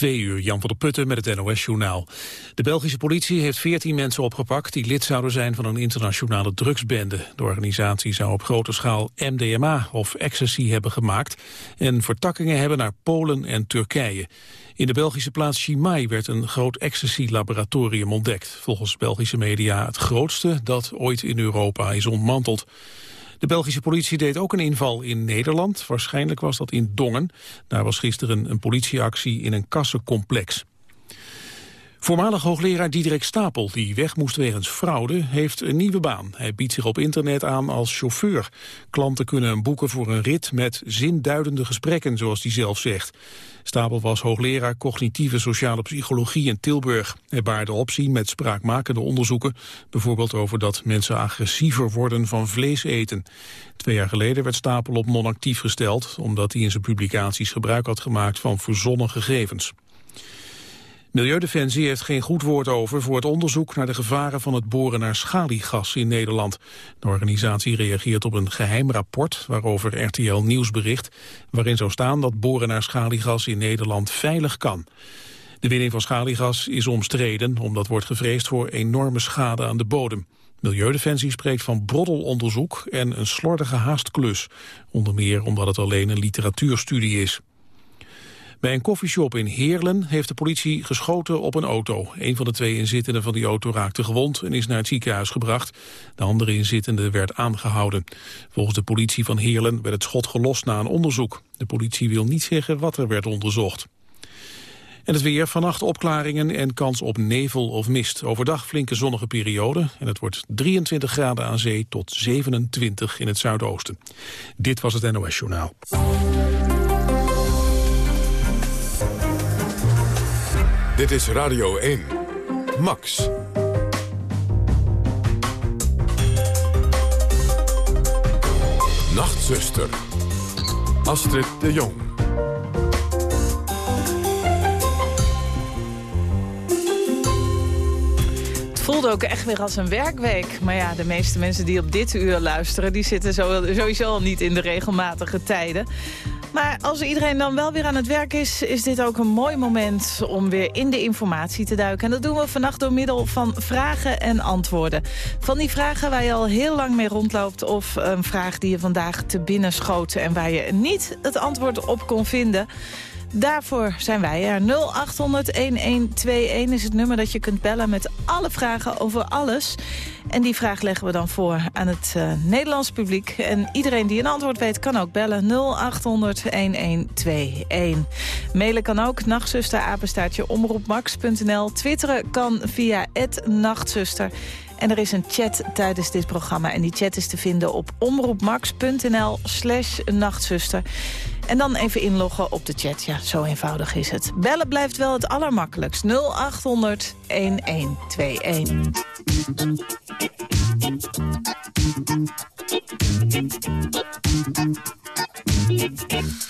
Twee uur, Jan van der Putten met het NOS-journaal. De Belgische politie heeft 14 mensen opgepakt... die lid zouden zijn van een internationale drugsbende. De organisatie zou op grote schaal MDMA of ecstasy hebben gemaakt... en vertakkingen hebben naar Polen en Turkije. In de Belgische plaats Chimay werd een groot ecstasy-laboratorium ontdekt. Volgens Belgische media het grootste dat ooit in Europa is ontmanteld. De Belgische politie deed ook een inval in Nederland. Waarschijnlijk was dat in Dongen. Daar was gisteren een politieactie in een kassencomplex. Voormalig hoogleraar Diederik Stapel, die weg moest wegens fraude, heeft een nieuwe baan. Hij biedt zich op internet aan als chauffeur. Klanten kunnen hem boeken voor een rit met zinduidende gesprekken, zoals hij zelf zegt. Stapel was hoogleraar cognitieve sociale psychologie in Tilburg. Hij baarde opzien met spraakmakende onderzoeken, bijvoorbeeld over dat mensen agressiever worden van vlees eten. Twee jaar geleden werd Stapel op non-actief gesteld, omdat hij in zijn publicaties gebruik had gemaakt van verzonnen gegevens. Milieudefensie heeft geen goed woord over voor het onderzoek naar de gevaren van het boren naar schaliegas in Nederland. De organisatie reageert op een geheim rapport waarover RTL Nieuws bericht, waarin zou staan dat boren naar schaliegas in Nederland veilig kan. De winning van schaliegas is omstreden, omdat wordt gevreesd voor enorme schade aan de bodem. Milieudefensie spreekt van broddelonderzoek en een slordige haastklus, onder meer omdat het alleen een literatuurstudie is. Bij een koffieshop in Heerlen heeft de politie geschoten op een auto. Een van de twee inzittenden van die auto raakte gewond en is naar het ziekenhuis gebracht. De andere inzittende werd aangehouden. Volgens de politie van Heerlen werd het schot gelost na een onderzoek. De politie wil niet zeggen wat er werd onderzocht. En het weer, vannacht opklaringen en kans op nevel of mist. Overdag flinke zonnige periode en het wordt 23 graden aan zee tot 27 in het zuidoosten. Dit was het NOS Journaal. Dit is Radio 1. Max. Nachtzuster. Astrid de Jong. Het voelde ook echt weer als een werkweek. Maar ja, de meeste mensen die op dit uur luisteren... die zitten sowieso al niet in de regelmatige tijden. Maar als iedereen dan wel weer aan het werk is... is dit ook een mooi moment om weer in de informatie te duiken. En dat doen we vannacht door middel van vragen en antwoorden. Van die vragen waar je al heel lang mee rondloopt... of een vraag die je vandaag te binnen schoot... en waar je niet het antwoord op kon vinden... Daarvoor zijn wij er. 0800-1121 is het nummer dat je kunt bellen met alle vragen over alles. En die vraag leggen we dan voor aan het uh, Nederlands publiek. En iedereen die een antwoord weet kan ook bellen 0800-1121. Mailen kan ook, nachtzuster, apenstaartje, omroepmax.nl. Twitteren kan via het nachtzuster. En er is een chat tijdens dit programma. En die chat is te vinden op omroepmax.nl slash nachtzuster. En dan even inloggen op de chat. Ja, zo eenvoudig is het. Bellen blijft wel het allermakkelijkst. 0800 1121.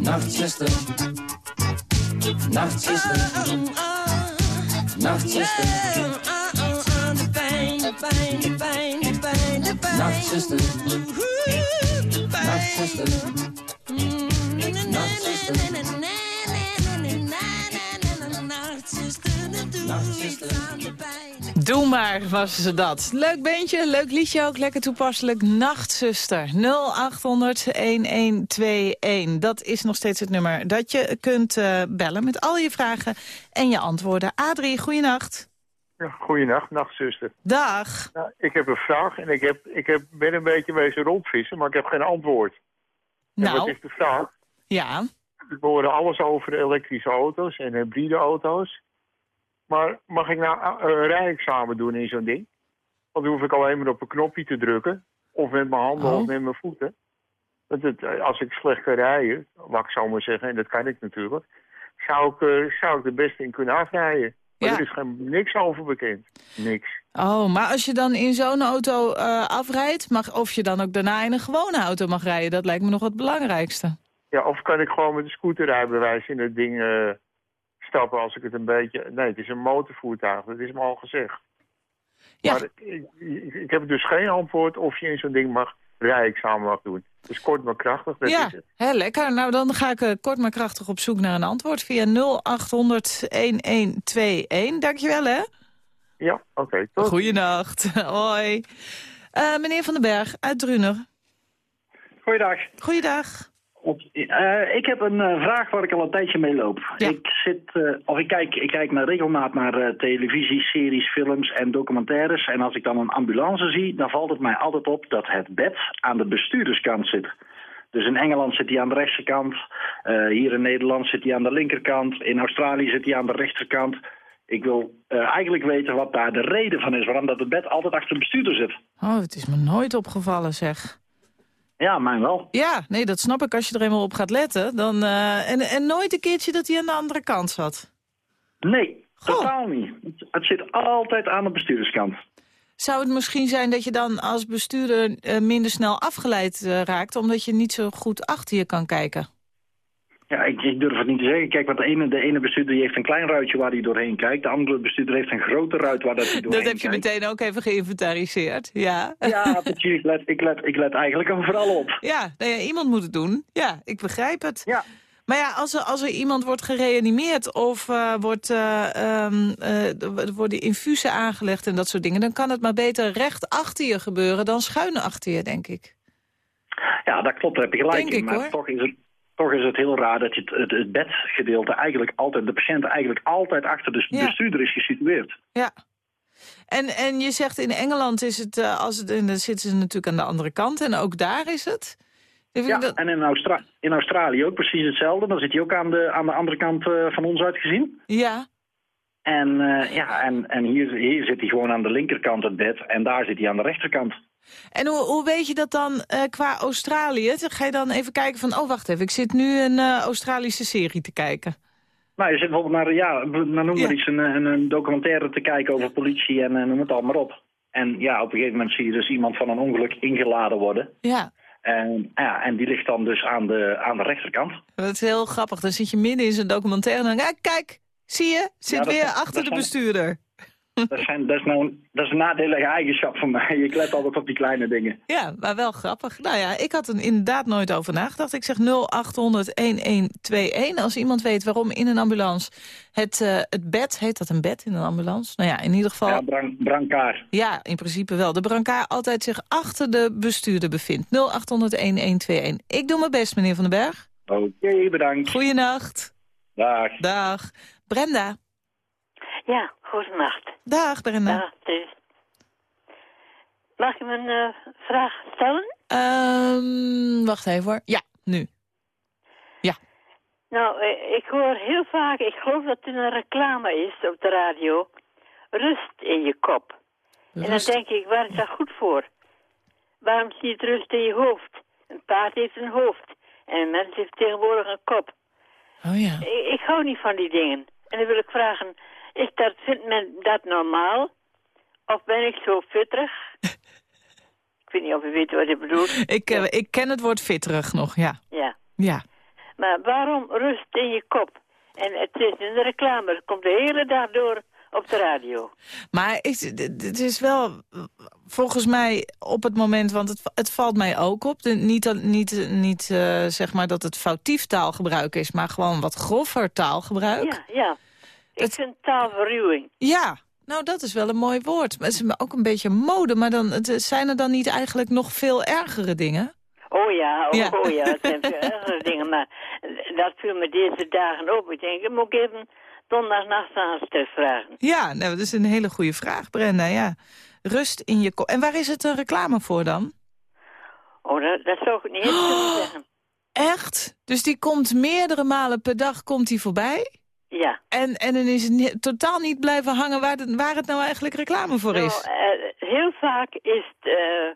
nachtzuster, nachtzuster, nachtzuster, nachtzuster, nachtzuster, Doe maar, was ze dat. Leuk beentje, leuk liedje ook, lekker toepasselijk. Nachtzuster, 0800-1121. Dat is nog steeds het nummer dat je kunt eh, bellen met al je vragen en je antwoorden. Adrie, goeienacht. Ja, goeienacht, nachtzuster. Dag. Nou, ik heb een vraag en ik, heb, ik heb, ben een beetje wezen rondvissen, maar ik heb geen antwoord. En wat Nou, is de vraag? ja. We horen alles over elektrische auto's en hybride auto's. Maar mag ik nou uh, een rijexamen doen in zo'n ding? Want dan hoef ik alleen maar op een knopje te drukken. Of met mijn handen Oh. of met mijn voeten. Want het, eh, als ik slecht kan rijden, wat ik zou maar zeggen, en dat kan ik natuurlijk... zou ik, eh, zou ik er best in kunnen afrijden. Maar Ja. er is geen, niks over bekend. Niks. Oh, maar als je dan in zo'n auto eh, afrijdt, mag, of je dan ook daarna in een gewone auto mag rijden, dat lijkt me nog het belangrijkste. Ja, of kan ik gewoon met een scooterrijbewijs in het ding eh, stappen als ik het een beetje... Nee, het is een motorvoertuig, dat is me al gezegd. Ja. Maar ik, ik, ik heb dus geen antwoord of je in zo'n ding mag rijexamen mag doen. Dus kort maar krachtig, dat ja, is het. hè, lekker. Nou, dan ga ik eh, kort maar krachtig op zoek naar een antwoord via 0800-1121. Dankjewel, hè? Ja, oké, tot. Goeienacht. Hoi. Eh, meneer Van den Berg uit Druner. Goeiedag. Goeiedag. Eh, ik heb een eh, vraag waar ik al een tijdje mee loop. Ja. Ik zit, eh, of ik kijk, ik kijk met regelmaat naar eh, televisie, series, films en documentaires. En als ik dan een ambulance zie, dan valt het mij altijd op dat het bed aan de bestuurderskant zit. Dus in Engeland zit hij aan de rechterkant. eh, hier in Nederland zit hij aan de linkerkant. In Australië zit hij aan de rechterkant. Ik wil eigenlijk weten wat daar de reden van is. Waarom dat het bed altijd achter de bestuurder zit. Oh, het is me nooit opgevallen, zeg. Ja, mijn wel. Ja, nee, dat snap ik. Als je er eenmaal op gaat letten. Dan, eh, en, en nooit een keertje dat hij aan de andere kant zat. Nee, Goh. totaal niet. Het, het zit altijd aan de bestuurderskant. Zou het misschien zijn dat je dan als bestuurder eh, minder snel afgeleid eh, raakt... omdat je niet zo goed achter je kan kijken? Ja, ik, ik durf het niet te zeggen. Kijk, want de ene, de ene bestuurder die heeft een klein ruitje waar hij doorheen kijkt. De andere bestuurder heeft een grote ruit waar dat hij doorheen Dat heb je kijkt. meteen ook even geïnventariseerd, ja. Ja, precies. Ik let, ik, let, ik let eigenlijk overal op. Ja, nou ja, iemand moet het doen. Ja, ik begrijp het. Ja. Maar ja, als er, als er iemand wordt gereanimeerd of eh, wordt, eh, er worden infusen aangelegd en dat soort dingen... dan kan het maar beter recht achter je gebeuren dan schuin achter je, denk ik. Ja, dat klopt. Daar heb je gelijk Denk in. Maar toch is, het, toch is het heel raar dat je het, het, het bedgedeelte eigenlijk altijd... de patiënt eigenlijk altijd achter de Ja. bestuurder is gesitueerd. Ja. En, en je zegt in Engeland is het, eh, als het, en dan zitten ze natuurlijk aan de andere kant en ook daar is het. Ja, dat- en in, Austra in Australië ook precies hetzelfde. Dan zit hij ook aan de, aan de andere kant eh, van ons uitgezien. ja. En, eh, ja, en, en hier, hier zit hij gewoon aan de linkerkant het bed en daar zit hij aan de rechterkant. En hoe, hoe weet je dat dan eh, qua Australië? Ga je dan even kijken van, oh wacht even, ik zit nu een eh, Australische serie te kijken. Nou, je zit bijvoorbeeld naar, ja, noemen we Ja. iets, een, een, een documentaire te kijken over politie en eh, noem het allemaal op. En ja, op een gegeven moment zie je dus iemand van een ongeluk ingeladen worden. Ja, En, ja, en die ligt dan dus aan de, aan de rechterkant. dat is heel grappig. Dan zit je midden in zo'n documentaire en dan, ja, kijk, zie je? Zit Ja, weer achter de bestuurder. Dat, zijn, dat, is nou, dat is een nadelige eigenschap van mij. Ik let altijd op die kleine dingen. Ja, maar wel grappig. Nou ja, ik had er inderdaad nooit over nagedacht. Ik zeg 0800-1121. Als iemand weet waarom in een ambulance het, eh, het bed... Heet dat een bed in een ambulance? Nou ja, in ieder geval... Ja, bran, brancard. Ja, in principe wel. De brancard altijd zich achter de bestuurder bevindt. 0800-1121. Ik doe mijn best, meneer Van den Berg. Oké, bedankt. Goeienacht. Dag. Dag. Brenda. Ja, goedenacht. Dag, Brenda. Dag. Mag ik een eh, vraag stellen? Ehm, wacht even hoor. Ja, nu. Nou, eh, ik hoor heel vaak, ik geloof dat het een reclame is op de radio. Rust in je kop. En dan denk ik, waar is dat goed voor? Waarom is niet rust in je hoofd? Een paard heeft een hoofd. En een mens heeft tegenwoordig een kop. Oh ja. Ik, ik hou niet van die dingen. En dan wil ik vragen, is dat, vindt men dat normaal? Of ben ik zo fitterig? ik weet niet of u weet wat ik bedoel. Ik, eh, ik ken het woord fitterig nog, ja. Ja. Ja. Maar waarom rust in je kop? En het is in de reclame, het komt de hele dag door op de radio. Maar is, het is wel eh, volgens mij op het moment, want het, het valt mij ook op. De, niet niet, niet eh, zeg maar dat het foutief taalgebruik is, maar gewoon wat grover taalgebruik. Ja, ja. Ik vind taalverruwing. Ja, nou dat is wel een mooi woord. Maar het is ook een beetje mode, maar dan, het, zijn er dan niet eigenlijk nog veel ergere dingen? Oh ja, oh Ja. oh ja het zijn veel ergere dingen. Maar dat viel me deze dagen op. Ik denk, ik moet even donderdagnacht aan Stef vragen. Ja, nou, dat is een hele goede vraag, Brenda. Ja. Rust in je kop. En waar is het een reclame voor dan? Oh, dat, dat zou ik niet eens kunnen zeggen. Echt? Dus die komt meerdere malen per dag komt die voorbij? Ja. En, en dan is het totaal niet blijven hangen waar, het- waar het nou eigenlijk reclame voor is. Nou, eh, heel vaak is het, eh,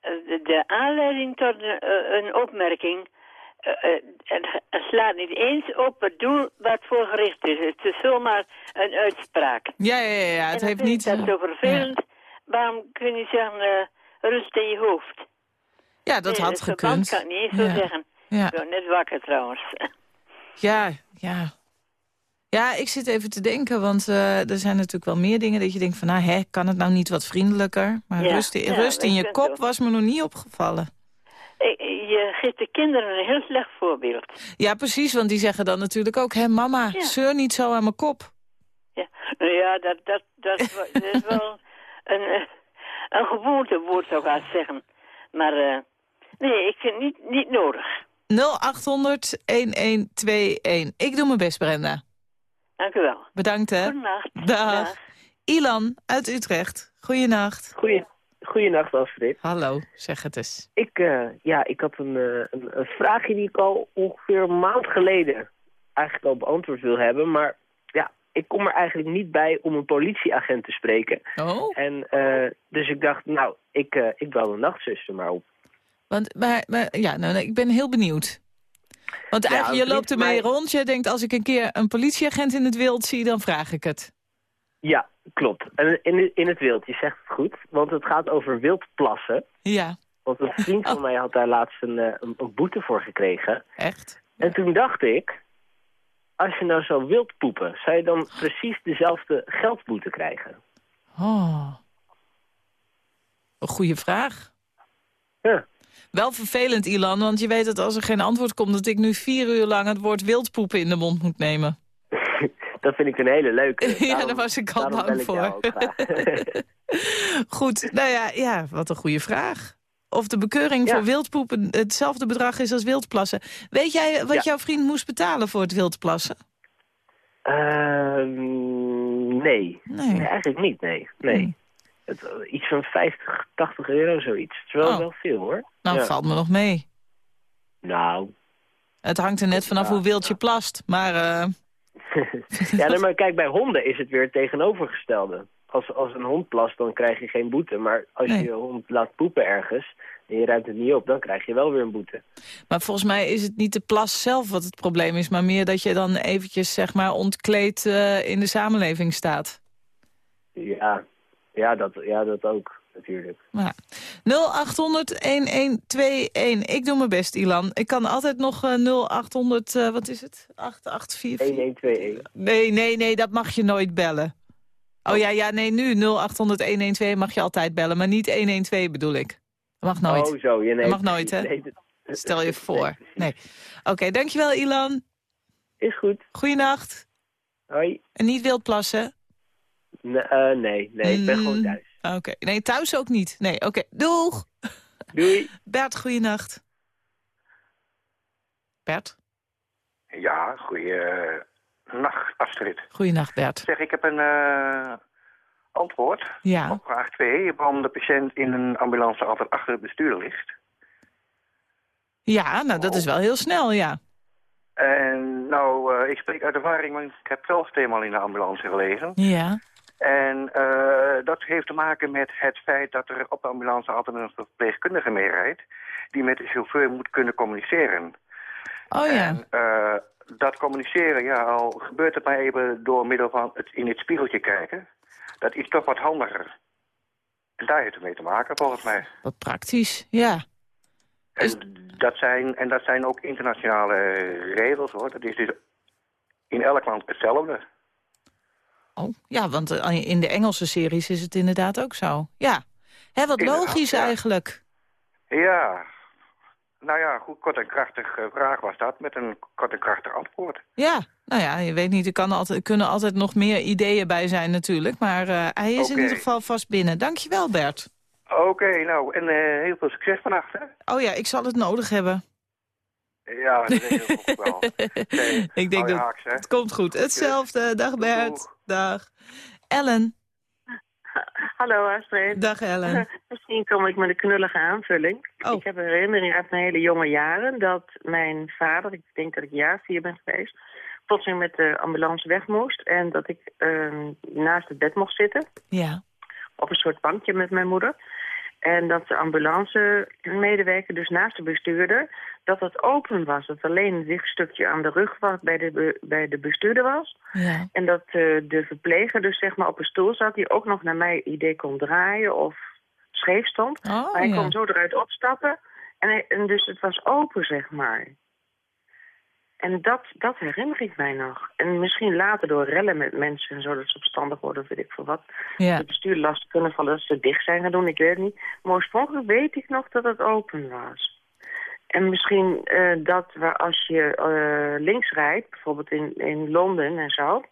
de, de aanleiding tot een, eh, een opmerking... eh, eh, het, slaat niet eens op het doel wat voor gericht is. Het is zomaar een uitspraak. Ja, ja, ja, ja, het heeft niet... dat zo vervelend. Waarom kun je zeggen, eh, rust in je hoofd? Ja, dat Nee, had gekund. kan ik niet eens zo Ja. zeggen. Ja. Ik ben net wakker trouwens. Ja, ja. Ja, ik zit even te denken, want eh, er zijn natuurlijk wel meer dingen dat je denkt van, nou, hè, kan het nou niet wat vriendelijker? Maar Ja, rust, in, ja, rust in je kop was me nog niet opgevallen. Eh, Je geeft de kinderen een heel slecht voorbeeld. Ja, precies, want die zeggen dan natuurlijk ook, hè, mama, Ja. zeur niet zo aan mijn kop. Ja, nou ja, dat, dat, dat, is wel- dat is wel een, eh, een gewoontewoord zou ik haast zeggen. Maar nee, ik vind het niet, niet nodig. 0800 1121. Ik doe mijn best, Brenda. Dank u wel. Bedankt, hè. Goedenacht. Dag. Ilan uit Utrecht. Goeienacht. Goeie, goeienacht, Astrid. Hallo, zeg het eens. Ik, eh, ja, ik had een, eh, een, een vraagje die ik al ongeveer een maand geleden eigenlijk al beantwoord wil hebben. Maar ja, ik kom er eigenlijk niet bij om een politieagent te spreken. Oh? En eh, dus ik dacht, nou, ik, eh, ik bel de nachtzuster maar op. Want, maar, maar, ja, nou, ik ben heel benieuwd. Want Ja, eigenlijk, je loopt ermee mij- rond. Je denkt, als ik een keer een politieagent in het wild zie, dan vraag ik het. Ja, klopt. En in, in het wild, je zegt het goed. Want het gaat over wildplassen. Ja, Want een vriend van Oh. mij had daar laatst een, eh, een, een boete voor gekregen. echt? En toen dacht ik, als je nou zo wilt poepen, zou je dan precies dezelfde geldboete krijgen? Oh. Een goede vraag. Ja. Wel vervelend, Ilan, want je weet dat als er geen antwoord komt... dat ik nu vier uur lang het woord wildpoepen in de mond moet nemen. Dat vind ik een hele leuke. ja, Daarom- daar was ik al bang voor. Goed, nou ja, ja, wat een goede vraag. Of de bekeuring Ja. voor wildpoepen hetzelfde bedrag is als wildplassen. Weet jij wat Ja. jouw vriend moest betalen voor het wildplassen? Ehm, nee. Nee. nee. eigenlijk niet, nee. nee. Het, iets van 50, 80 euro, zoiets. Het is wel, Oh. wel veel, hoor. Nou, Ja. valt me nog mee. Nou, Het hangt er net vanaf Ja, hoe wild je plast. Maar eh, ja, nee, maar kijk, bij honden is het weer het tegenovergestelde. Als, als een hond plast, dan krijg je geen boete. Maar als Nee. je je hond laat poepen ergens en je ruimt het niet op, dan krijg je wel weer een boete. Maar volgens mij is het niet de plas zelf wat het probleem is... maar meer dat je dan eventjes zeg maar, ontkleed eh, in de samenleving staat. Ja, ja, dat, ja dat ook. natuurlijk. Ja. 0800-1121. Ik doe mijn best, Ilan. Ik kan altijd nog eh 0800, eh, wat is het? 8844? 1121. Nee, nee, nee, dat mag je nooit bellen. Oh ja, ja, nee, nu 0800-112 mag je altijd bellen, maar niet 112 bedoel ik. Dat mag nooit. Oh, zo. Nee, Dat mag nooit, hè? nee, dat- Stel je voor. Nee. Oké, dankjewel, Ilan. Is goed. Goeienacht. Hoi. En niet wild plassen? Nee, eh, nee, nee, ik ben gewoon Mm. thuis. Oké, nee, thuis ook niet. Nee, oké, doeg. Doei. Bert, goeienacht. Bert? Ja, goeie nacht, Astrid. Goeienacht, Bert. Zeg, ik heb een eh, antwoord Ja. op vraag 2. Waarom de patiënt in een ambulance altijd achter het bestuur ligt. Ja, nou, dat is wel heel snel, ja. En nou, eh, ik spreek uit ervaring, want ik heb zelf tweemaal in de ambulance gelegen. Ja. En eh, dat heeft te maken met het feit dat er op de ambulance altijd een verpleegkundige mee rijdt... die met de chauffeur moet kunnen communiceren. Oh ja. En eh, dat communiceren, ja, al gebeurt het maar even door middel van het in het spiegeltje kijken. Dat is toch wat handiger. En daar heeft het mee te maken, volgens mij. Wat praktisch, ja. En dat zijn, en dat zijn ook internationale regels, hoor. Dat is dus in elk land hetzelfde. Oh, ja, want eh, in de Engelse series is het inderdaad ook zo. Ja. Hè, wat Inderdaad, logisch ja. eigenlijk. Ja, nou ja, goed, kort en krachtig eh, vraag was dat, met een kort en krachtig antwoord. Ja, nou ja, je weet niet, er kan altijd, kunnen altijd nog meer ideeën bij zijn natuurlijk. Maar eh, hij is in ieder geval vast binnen. Dankjewel, Bert. Oké, nou, en heel veel succes vannacht, hè? Oh ja, ik zal het nodig hebben. Ja, dat denk ik ook wel. Ik denk dat haaks, het komt goed. Hetzelfde. Dag Bert. Doeg. Dag. Ellen. Hallo Astrid. Dag Ellen. Misschien kom ik met een knullige aanvulling. Oh. Ik heb een herinnering uit mijn hele jonge jaren dat mijn vader, ik denk dat ik jaar vier ben geweest, plotseling met de ambulance weg moest. En dat ik ehm, naast het bed mocht zitten, Ja. op een soort bankje met mijn moeder. En dat de ambulance-medewerker, dus naast de bestuurder, dat het open was. Dat alleen een dicht stukje aan de rug was bij de, bij de bestuurder was. Ja. En dat eh, de verpleger dus zeg maar op een stoel zat die ook nog naar mijn idee kon draaien of scheef stond. Oh, maar hij ja. kon zo eruit opstappen en, hij- en dus het was open zeg maar. En dat, dat herinner ik mij nog. En misschien later door rellen met mensen en zo, dat ze opstandig worden weet ik veel wat. Ja. De bestuur last kunnen vallen dat ze dicht zijn gaan doen, ik weet het niet. Maar oorspronkelijk weet ik nog dat het open was. En misschien eh, dat we als je eh, links rijdt, bijvoorbeeld in, in Londen en zo...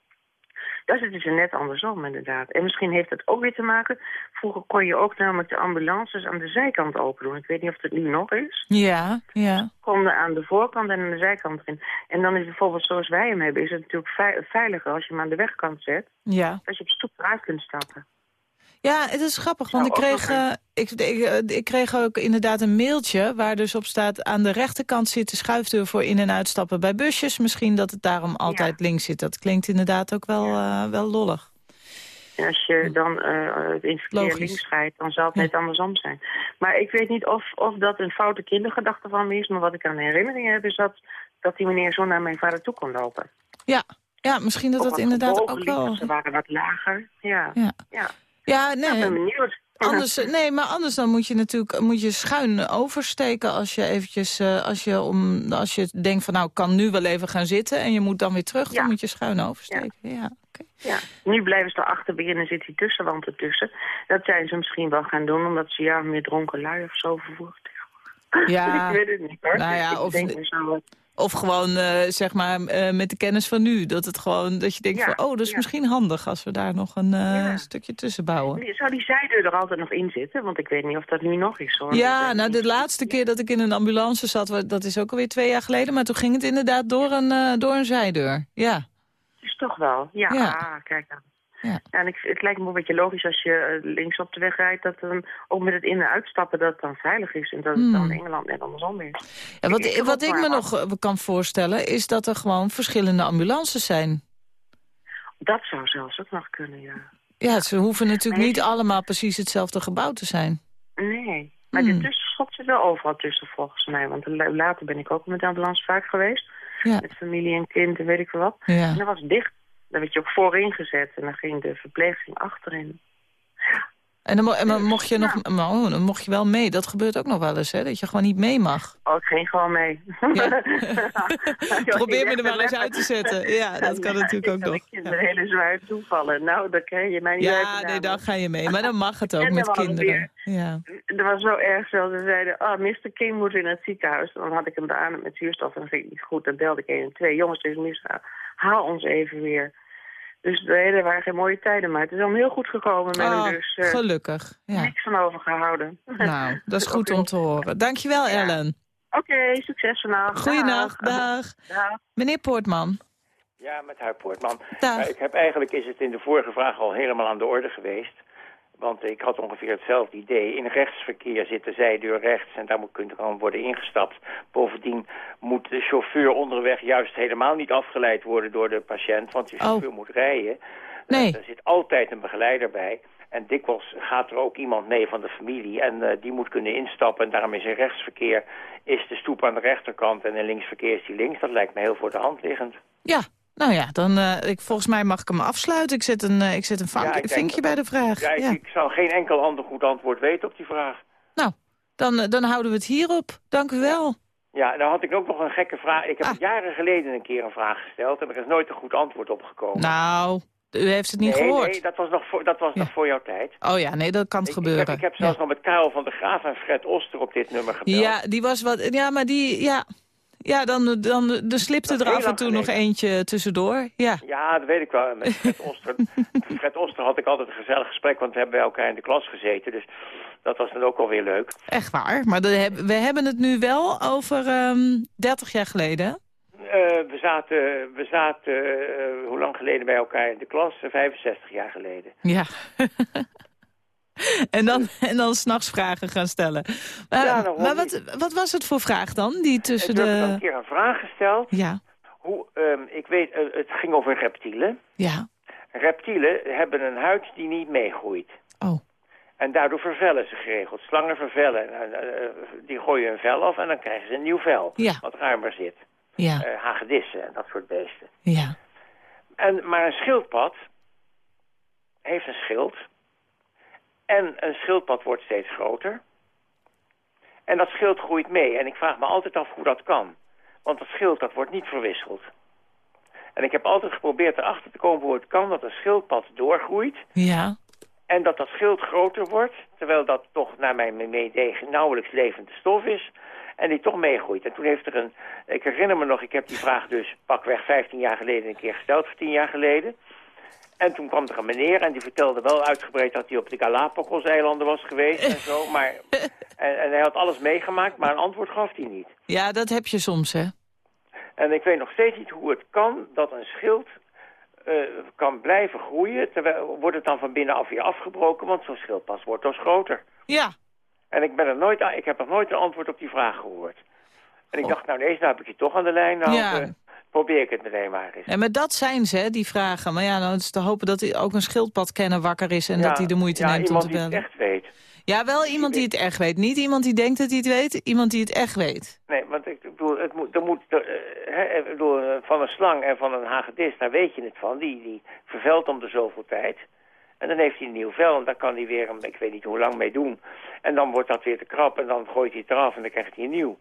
daar zitten ze net andersom inderdaad. En misschien heeft het ook weer te maken... vroeger kon je ook namelijk de ambulances aan de zijkant open doen. Ik weet niet of dat nu nog is. Ja, ja. Konden aan de voorkant en aan de zijkant erin. En dan is bijvoorbeeld zoals wij hem hebben... is het natuurlijk vei- veiliger als je hem aan de wegkant zet... Ja. dat je op stoep eruit kunt stappen. Ja, het is grappig, want ik ook kreeg, eh, ik, ik, eh, ik kreeg ook inderdaad een mailtje... waar dus op staat aan de rechterkant zit de schuifdeur voor in- en uitstappen bij busjes. Misschien dat het daarom altijd links zit. Dat klinkt inderdaad ook wel, eh, wel lollig. En als je dan eh, in het verkeer links rijdt, dan zal het net andersom zijn. Maar ik weet niet of, of dat een foute kindergedachte van me is. Maar wat ik aan de herinnering heb, is dat, dat die meneer zo naar mijn vader toe kon lopen. Ja, ja misschien dat dat inderdaad ook wel... Ze waren wat lager. Ja. Ja. ja. Ja, Ik ben nee. benieuwd. Anders, eh, nee, maar anders dan moet je natuurlijk moet je schuin oversteken als je eventjes, eh, als je om, als je denkt van nou, ik kan nu wel even gaan zitten en je moet dan weer terug, dan moet je schuin oversteken. Ja. Ja, nu blijven ze erachter beginnen, zit die tussenwand ertussen. Dat zijn ze misschien wel gaan doen, omdat ze ja meer dronken lui of zo vervoerd. Ja. ik weet het niet hoor. Nou ja, Ik of- denk zo, Of gewoon, eh, zeg maar, eh, met de kennis van nu. Dat, het gewoon, dat je denkt Ja, van, oh, dat is ja. misschien handig als we daar nog een eh, Ja. stukje tussen bouwen. Zou die zijdeur er altijd nog in zitten? Want ik weet niet of dat nu nog is hoor. Ja, nou de laatste keer dat ik in een ambulance zat, dat is ook alweer twee jaar geleden. Maar toen ging het inderdaad door een, door een zijdeur. Ja. Is toch wel. Ja, Ja. Ah, kijk dan. Ja. En ik, het lijkt me een beetje logisch als je eh, links op de weg rijdt... dat dan ook met het in- en uitstappen dat het dan veilig is. En dat het Hmm. dan in Engeland net andersom is. Ja, wat Ik- wat ik me nog eh, kan voorstellen, is dat er gewoon verschillende ambulances zijn. Dat zou zelfs ook nog kunnen, ja. Ja, ze hoeven natuurlijk Nee, niet allemaal precies hetzelfde gebouw te zijn. Nee, maar Hmm. de tussenschot zit wel overal tussen volgens mij. Want la- later ben ik ook met de ambulance vaak geweest. Ja. Met familie en kind en weet ik veel wat. Ja. En dat was dicht. Daar werd je ook voorin gezet. En dan ging de verpleging achterin. En dan, en dan mocht je nog, oh, dan mocht je wel mee. Dat gebeurt ook nog wel eens, hè? Dat je gewoon niet mee mag. Oh, ik ging gewoon mee. Probeer me er maar eens uit te zetten. Ja, dat kan natuurlijk ook nog. Ik het hele zware toevallen. Nou, dan krijg je mij niet Ja, nee, dan ga je mee. Maar dan mag het ook En met dan kinderen. Ja. Het was zo erg zo. Ze zeiden, oh, Mr. King moet in het ziekenhuis. Dan had ik hem beademd met zuurstof en dan ging het niet goed. Dan belde ik 1 en 2. Jongens, het is misgaan. Haal ons even weer. Dus nee, er waren geen mooie tijden, maar het is allemaal heel goed gekomen met Oh, hem. Dus eh, gelukkig. Ja. niks van overgehouden. Nou, dat is goed om te horen. Dankjewel, Ellen. Oké, succes vanavond. Goeienacht, dag. Dag. Meneer Poortman. Ja, met haar Poortman. Dag. Maar ik heb eigenlijk is het in de vorige vraag al helemaal aan de orde geweest. Want ik had ongeveer hetzelfde idee. In rechtsverkeer zit de zijdeur rechts en daar moet kunt kan worden ingestapt. Bovendien moet de chauffeur onderweg juist helemaal niet afgeleid worden door de patiënt. Want de chauffeur moet rijden. Nee. Er zit altijd een begeleider bij. En dikwijls gaat er ook iemand mee van de familie en eh, die moet kunnen instappen. En daarom is in rechtsverkeer is de stoep aan de rechterkant en in linksverkeer is die links. Dat lijkt me heel voor de hand liggend. Ja, nou ja, dan, eh, ik, volgens mij mag ik hem afsluiten. Ik zet een, eh, ik zet een Ja, ik vinkje bij de vraag. Ja, ik, Ja. ik zou geen enkel ander goed antwoord weten op die vraag. Nou, dan, eh, dan houden we het hierop. Dank u wel. Ja, dan had ik ook nog een gekke vraag. Ik heb Ah. jaren geleden een keer een vraag gesteld en er is nooit een goed antwoord op gekomen. Nou, u heeft het niet nee, gehoord. Nee, dat was nog voor, dat was nog voor jouw tijd. Oh ja, nee, dat kan Ik heb, gebeuren. ik heb zelfs nog met Karel van der Graaf en Fred Oster op dit nummer gebeld. Ja, die was wat. Ja, maar die. Ja, ja dan, dan de slipte er af en toe nog eentje tussendoor. Ja. Ja, dat weet ik wel. Met Fred Oster, Fred Oster had ik altijd een gezellig gesprek, want we hebben bij elkaar in de klas gezeten. Dus dat was dan ook alweer leuk. Echt waar. Maar de, we hebben het nu wel over ehm 30 jaar geleden. Eh, we zaten, we zaten eh, hoe lang geleden bij elkaar in de klas? Eh, 65 jaar geleden. Ja. en dan, en dan s'nachts vragen gaan stellen. Maar, Ja, wat, wat was het voor vraag dan? Die tussen Ik heb een de... keer een vraag gesteld. Ja. Hoe, ehm, ik weet, eh, het ging over reptielen. Ja. Reptielen hebben een huid die niet meegroeit. Oh. En daardoor vervellen ze geregeld. Slangen vervellen. Nou, eh, die gooien hun vel af en dan krijgen ze een nieuw vel. Ja. Wat ruimer zit. Ja. Eh, hagedissen en dat soort beesten. Ja. En, maar een schildpad heeft een schild. En een schildpad wordt steeds groter. En dat schild groeit mee. En ik vraag me altijd af hoe dat kan. Want dat schild dat wordt niet verwisseld. En ik heb altijd geprobeerd erachter te komen hoe het kan dat een schildpad doorgroeit. Ja. En dat dat schild groter wordt, terwijl dat toch naar mijn meedegen nauwelijks levende stof is. En die toch meegroeit. En toen heeft er een, ik herinner me nog, ik heb die vraag dus pakweg 15 jaar geleden een keer gesteld, of 10 jaar geleden. En toen kwam er een meneer en die vertelde wel uitgebreid dat hij op de Galapagos-eilanden was geweest en zo. Maar, en, en hij had alles meegemaakt, maar een antwoord gaf hij niet. Ja, dat heb je soms, hè? En ik weet nog steeds niet hoe het kan dat een schild eh, kan blijven groeien. Terwijl wordt het dan van binnenaf weer afgebroken, want zo'n schildpas wordt dus groter. Ja. En ik, ben er nooit, ik heb nog nooit een antwoord op die vraag gehoord. En ik dacht, nou deze nou heb ik je toch aan de lijn. Nou, Ja. eh, probeer ik het meteen maar eens. En maar dat zijn ze, die vragen. Maar ja, dan is te hopen dat hij ook een schildpadkenner wakker is... en Ja, dat hij de moeite ja, neemt om iemand te die het bellen. echt weet. Ja, wel iemand die het echt weet. Niet iemand die denkt dat hij het weet, iemand die het echt weet. Nee, want ik bedoel, het moet, er moet, hè, ik bedoel, eh, van een slang en van een hagedis, daar weet je het van. Die, die vervelt om de zoveel tijd. En dan heeft hij een nieuw vel en daar kan hij weer, een, ik weet niet hoe lang mee doen. En dan wordt dat weer te krap en dan gooit hij het eraf en dan krijgt hij een nieuw.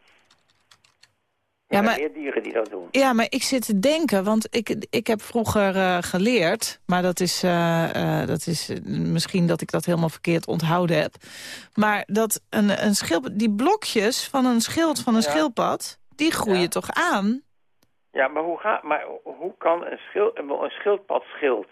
Ja, maar- meer dieren die dat doen. Ja, maar ik zit te denken, want ik, ik heb vroeger eh, geleerd... maar dat is, eh, eh, dat is misschien dat ik dat helemaal verkeerd onthouden heb... maar dat een, een schildpad, die blokjes van een schild van een Ja. schildpad... die groeien toch aan? Ja, maar hoe, ga, maar hoe kan een, schil, een een schildpadschild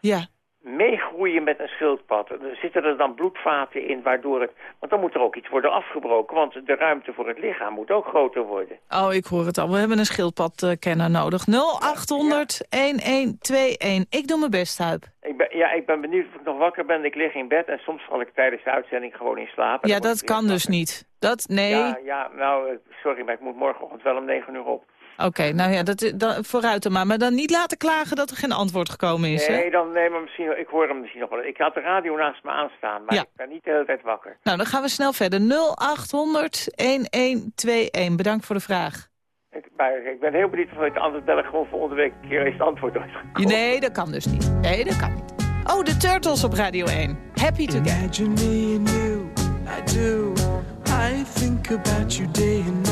Ja. Meegroeien met een schildpad? Er Zitten er dan bloedvaten in waardoor het... Want dan moet er ook iets worden afgebroken, want de ruimte voor het lichaam moet ook groter worden. Oh, ik hoor het al. We hebben een schildpadkenner nodig. 0800 1121. Ik doe mijn best, Huip. Ik ben, ja, ik ben benieuwd of ik nog wakker ben. Ik lig in bed en soms val ik tijdens de uitzending gewoon in slaap. Ja, dat kan dus niet. Dat, nee. Ja, ja, nou, eh, sorry, maar ik moet morgenochtend wel om negen uur op. Oké, nou ja, dat, dan, vooruit dan maar. Maar dan niet laten klagen dat er geen antwoord gekomen is, hè? Nee, dan, nee, maar misschien, ik hoor hem misschien nog wel. Ik had de radio naast me aanstaan, maar Ja. ik ben niet de hele tijd wakker. Nou, dan gaan we snel verder. 0800 1121. Bedankt voor de vraag. Ik, maar ik ben heel benieuwd of ik de antwoord bellen gewoon volgende week een keer eens het antwoord uitgekomen. Nee, dat kan dus niet. Nee, dat kan niet. Oh, de Turtles op Radio 1. Happy Together. Imagine me and you, I do. I think about you day and night.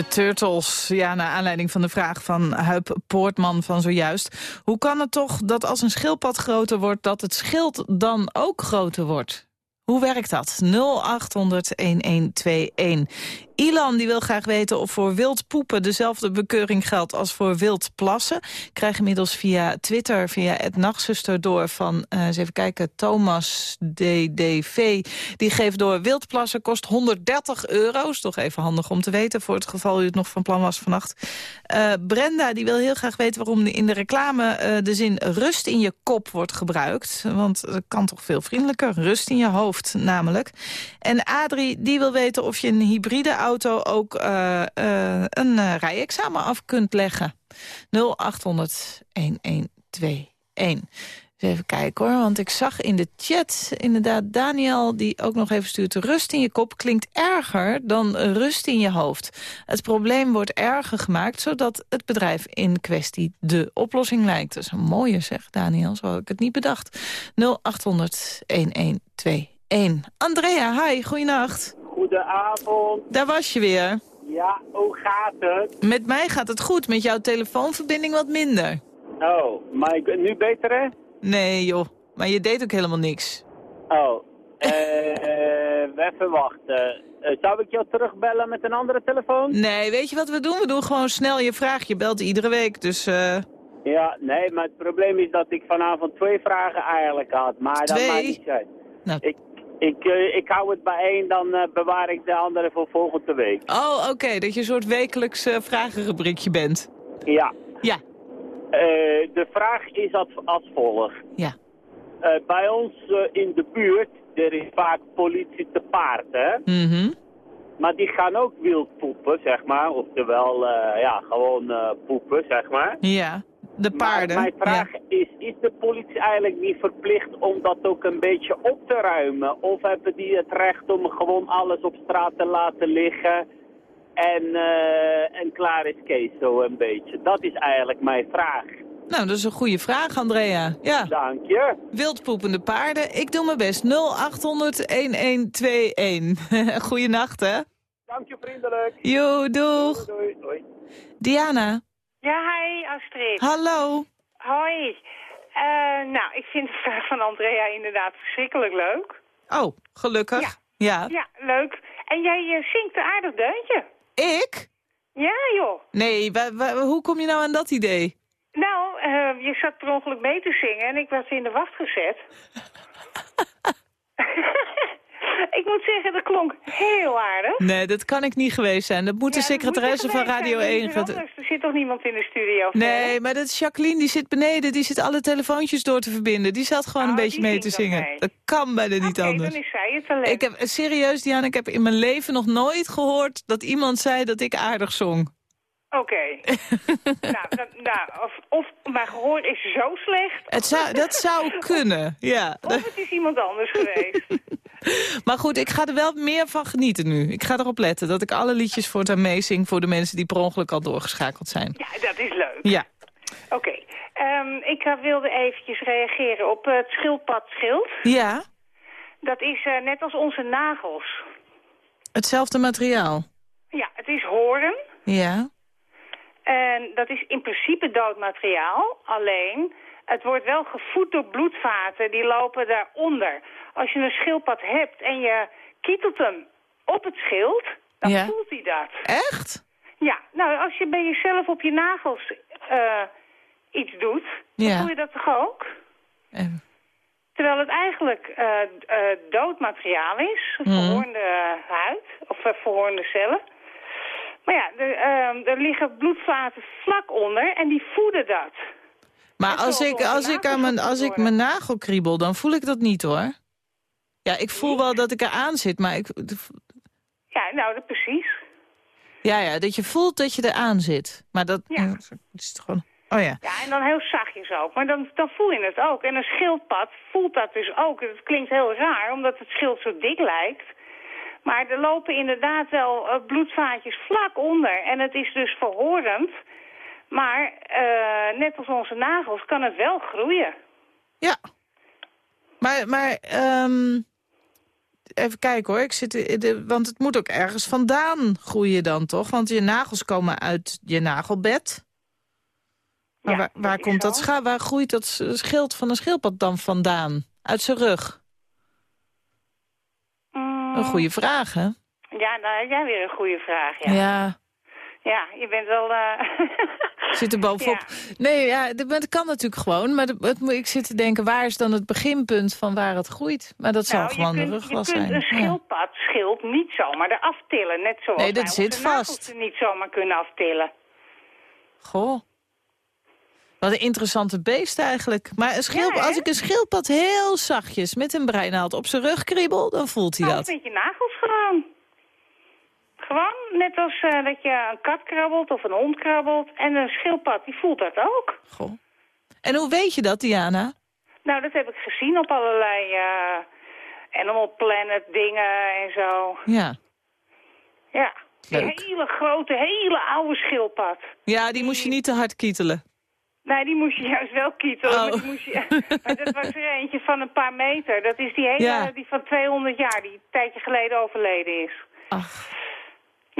De Turtles, ja, naar aanleiding van de vraag van Huip Poortman van zojuist. Hoe kan het toch dat als een schildpad groter wordt... dat het schild dan ook groter wordt? Hoe werkt dat? 0800-1121. Ilan die wil graag weten of voor wild poepen dezelfde bekeuring geldt als voor wild plassen. Krijg inmiddels via Twitter, via het nachtzuster door van, eh, eens even kijken, Thomas DDV. Die geeft door wild plassen kost 130 euro. Is toch even handig om te weten voor het geval u het nog van plan was vannacht. Eh, Brenda die wil heel graag weten waarom in de reclame eh, de zin rust in je kop wordt gebruikt. Want dat kan toch veel vriendelijker. Rust in je hoofd namelijk. En Adrie die wil weten of je een hybride auto ook eh, eh, een eh, rijexamen af kunt leggen. 0800 1121. Even kijken hoor, want ik zag in de chat inderdaad Daniel... die ook nog even stuurt, rust in je kop klinkt erger dan rust in je hoofd. Het probleem wordt erger gemaakt, zodat het bedrijf in kwestie de oplossing lijkt. Dat is een mooie zeg, Daniel, zo had ik het niet bedacht. 0800 1121. Andrea, hi, goeienacht. Goedenavond. Daar was je weer. Ja, hoe gaat het? Met mij gaat het goed, met jouw telefoonverbinding wat minder. Oh, maar ik, nu beter hè? Nee joh, maar je deed ook helemaal niks. Oh, eh, even wachten. Eh, zou ik jou terugbellen met een andere telefoon? Nee, weet je wat we doen? We doen gewoon snel je vraag. Je belt iedere week, dus... eh, Ja, nee, maar het probleem is dat ik vanavond twee vragen eigenlijk had. Maar dat Twee? maakt niet uit. Nou. Ik, ik, eh, ik hou het bij één, dan eh, bewaar ik de andere voor volgende week. Oh, oké, dat je een soort wekelijks eh, vragenrubriekje bent. Ja. Ja. De vraag is als, als volgt. Ja. Bij ons in de buurt, er is vaak politie te paard, hè? Mhm. Maar die gaan ook wild poepen, zeg maar. Oftewel, ja, gewoon poepen, zeg maar. Ja, de paarden. Maar mijn vraag is, is de politie eigenlijk niet verplicht om dat ook een beetje op te ruimen? Of hebben die het recht om gewoon alles op straat te laten liggen En, eh, en klaar is Kees zo een beetje. Dat is eigenlijk mijn vraag. Nou, dat is een goede vraag, Andrea. Ja. Dank je. Wildpoepende paarden. Ik doe mijn best. 0800-1121. Goeienacht, hè? Dank je vriendelijk. Jo, doeg. Doei, doei. Diana. Ja, hi Astrid. Hallo. Hoi. Eh, nou, ik vind de vraag van Andrea inderdaad verschrikkelijk leuk. Oh, gelukkig. Ja. Ja, leuk. En jij eh, zingt een aardig deuntje. Ik? Ja, joh. Nee, hoe kom je nou aan dat idee? Nou, eh, je zat per ongeluk mee te zingen en ik was in de wacht gezet. ik moet zeggen, dat klonk heel aardig. Nee, dat kan ik niet geweest zijn. Dat moet de Ja, secretaresse moet van Radio zijn, 1... dat is gaat- anders. Er zit toch niemand in de studio? Nee, maar dat is Jacqueline, die zit beneden. Die zit alle telefoontjes door te verbinden. Die zat gewoon een beetje Oh, die mee te zingen. mee. Dat kan bijna niet anders. dan is zij het talent. Ik heb, serieus, Diana, ik heb in mijn leven nog nooit gehoord dat iemand zei dat ik aardig zong. Oké. nou, dat, nou of, of mijn gehoor is zo slecht, Het zou, dat zou kunnen, ja. of het is iemand anders geweest. Maar goed, ik ga er wel meer van genieten nu. Ik ga erop letten dat ik alle liedjes voortaan meezing... voor de mensen die per ongeluk al doorgeschakeld zijn. Ja, dat is leuk. Ja. Oké. Ehm, ik eh, wilde eventjes reageren op eh, het schildpadschild. Ja, Dat is eh, net als onze nagels. hetzelfde materiaal. Ja, het is horen. Ja. En dat is in principe dood materiaal. Alleen, het wordt wel gevoed door bloedvaten. Die lopen daaronder. Als je een schildpad hebt en je kietelt hem op het schild, dan Ja. voelt hij dat. Echt? Ja, nou, als je bij jezelf op je nagels eh, iets doet, dan voel je dat toch ook? Eh. Terwijl het eigenlijk eh eh, dood materiaal is, Mhm. verhoornde huid, of verhoornde cellen. Maar ja, er, ehm, er liggen bloedvaten vlak onder en die voeden dat. Maar als ik, als, ik aan mijn, als ik mijn nagel kriebel, dan voel ik dat niet hoor. Ja, ik voel wel dat ik eraan zit, maar ik... Ja, nou, dat precies. Ja, ja, dat je voelt dat je eraan zit. Maar dat, Ja. dat is het gewoon... Oh ja. Ja, en dan heel zachtjes ook. Maar dan, dan voel je het ook. En een schildpad voelt dat dus ook. Het klinkt heel raar, omdat het schild zo dik lijkt. Maar er lopen inderdaad wel eh, bloedvaatjes vlak onder. En het is dus verhorend. Maar eh, net als onze nagels kan het wel groeien. Ja. Maar, maar ehm, even kijken hoor. Ik zit, in de, want het moet ook ergens vandaan groeien dan, toch? Want je nagels komen uit je nagelbed. Maar Ja, waar, komt dat scha waar groeit dat schild van een schildpad dan vandaan? Uit zijn rug? Mm, Een goede vraag, hè? Ja, nou, jij weer een goede vraag. Ja, Ja, ja je bent wel... eh, zit er bovenop. Nee, ja, dat kan natuurlijk gewoon. Maar ik zit te denken, waar is dan het beginpunt van waar het groeit? Maar dat zal Nou, gewoon je de kunt, rug je kunt zijn. een schildpad, schild, niet zomaar eraf tillen. Net zoals Nee, dat zit vast. niet zomaar kunnen aftillen. Goh. Wat een interessante beest eigenlijk. Maar een Ja, als ik een schildpad heel zachtjes met een breinaald op zijn rug kriebel, dan voelt hij Nou, dat. met je nagels gewoon. Gewoon, net als eh, dat je een kat krabbelt of een hond krabbelt. En een schildpad, die voelt dat ook. Goh. En hoe weet je dat, Diana? Nou, dat heb ik gezien op allerlei eh, Animal Planet dingen en zo. Ja. Ja, Leuk. hele grote, hele oude schildpad. Ja, die moest je niet te hard kietelen. Nee, die moest je juist wel kietelen. Oh. Maar, die moest je, maar dat was er eentje van een paar meter. Dat is die hele, Ja. die van 200 jaar, die een tijdje geleden overleden is. Ach.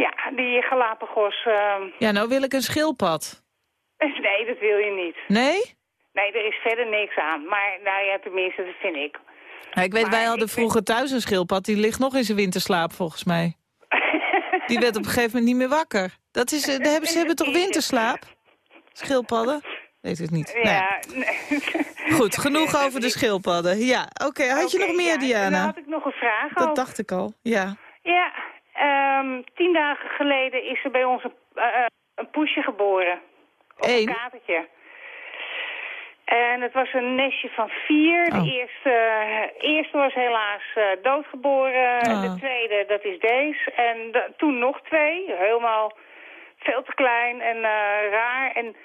Ja, die Galapagos... ehm, Ja, nou wil ik een schildpad. nee, dat wil je niet. Nee? Nee, er is verder niks aan. Maar nou ja, tenminste, dat vind ik. Ja, ik weet, Maar wij hadden vroeger thuis een schildpad. Die ligt nog in zijn winterslaap, volgens mij. Die werd op een gegeven moment niet meer wakker. Dat is, eh, hebben, ze hebben toch winterslaap? Schildpadden? Weet het niet. Ja. Nee. Goed, genoeg over de schildpadden. Ja, oké. Had je nog meer, ja, Dan Diana? had ik nog een vraag Dat dacht ik al, ja. Ja, ehm, tien dagen geleden is er bij ons een, eh, eh, een poesje geboren. Of Eén? een katertje. En het was een nestje van vier. Oh. De eerste, eh, eerste was helaas doodgeboren. Oh. De tweede, dat is deze. En de- toen nog twee. Helemaal veel te klein en raar. En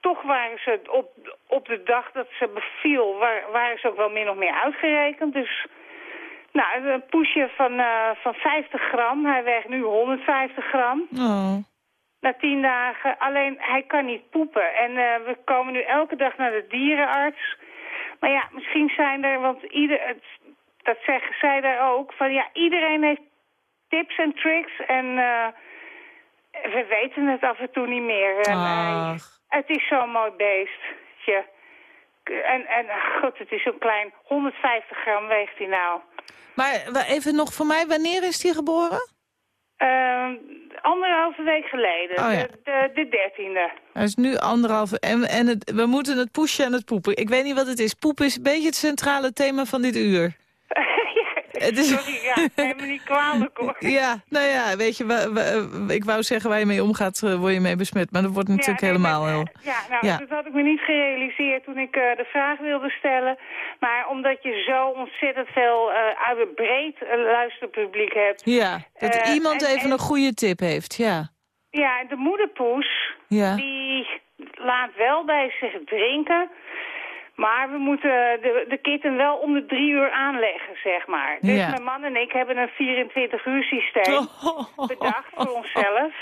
toch waren ze op, op de dag dat ze beviel, wa- waren ze ook wel min of meer uitgerekend. Dus Nou, een poesje van, eh, van 50 gram. Hij weegt nu 150 gram. Oh. Na tien dagen. Alleen, hij kan niet poepen. En eh, we komen nu elke dag naar de dierenarts. Maar ja, misschien zijn er, want ieder, het- dat zeggen zij daar ook, van ja, iedereen heeft tips en tricks. En eh, we weten het af en toe niet meer. En, het is zo'n mooi beestje. En, en god, het is zo'n klein, 150 gram weegt hij nou. Maar even nog voor mij, wanneer is die geboren? Ehm, anderhalve week geleden, Oh ja. de, de, de dertiende. Hij is nu anderhalve. En, en het, we moeten het pushen en het poepen. Ik weet niet wat het is. Poep is een beetje het centrale thema van dit uur. Het is- Sorry, ja, neem me niet kwalijk hoor. Ja, nou ja, weet je, ik wou zeggen waar je mee omgaat, eh, word je mee besmet. Maar dat wordt natuurlijk nee, helemaal heel... Ja, nou, Ja. dat had ik me niet gerealiseerd toen ik eh, de vraag wilde stellen. Maar omdat je zo ontzettend veel eh uit het breed eh, luisterpubliek hebt. Ja, dat Eh, iemand en- even en- een goede tip heeft, ja. Ja, de moederpoes, Ja. die laat wel bij zich drinken. Maar we moeten de, de kitten wel om de drie uur aanleggen, zeg maar. Dus Ja. mijn man en ik hebben een 24 uur systeem bedacht voor onszelf.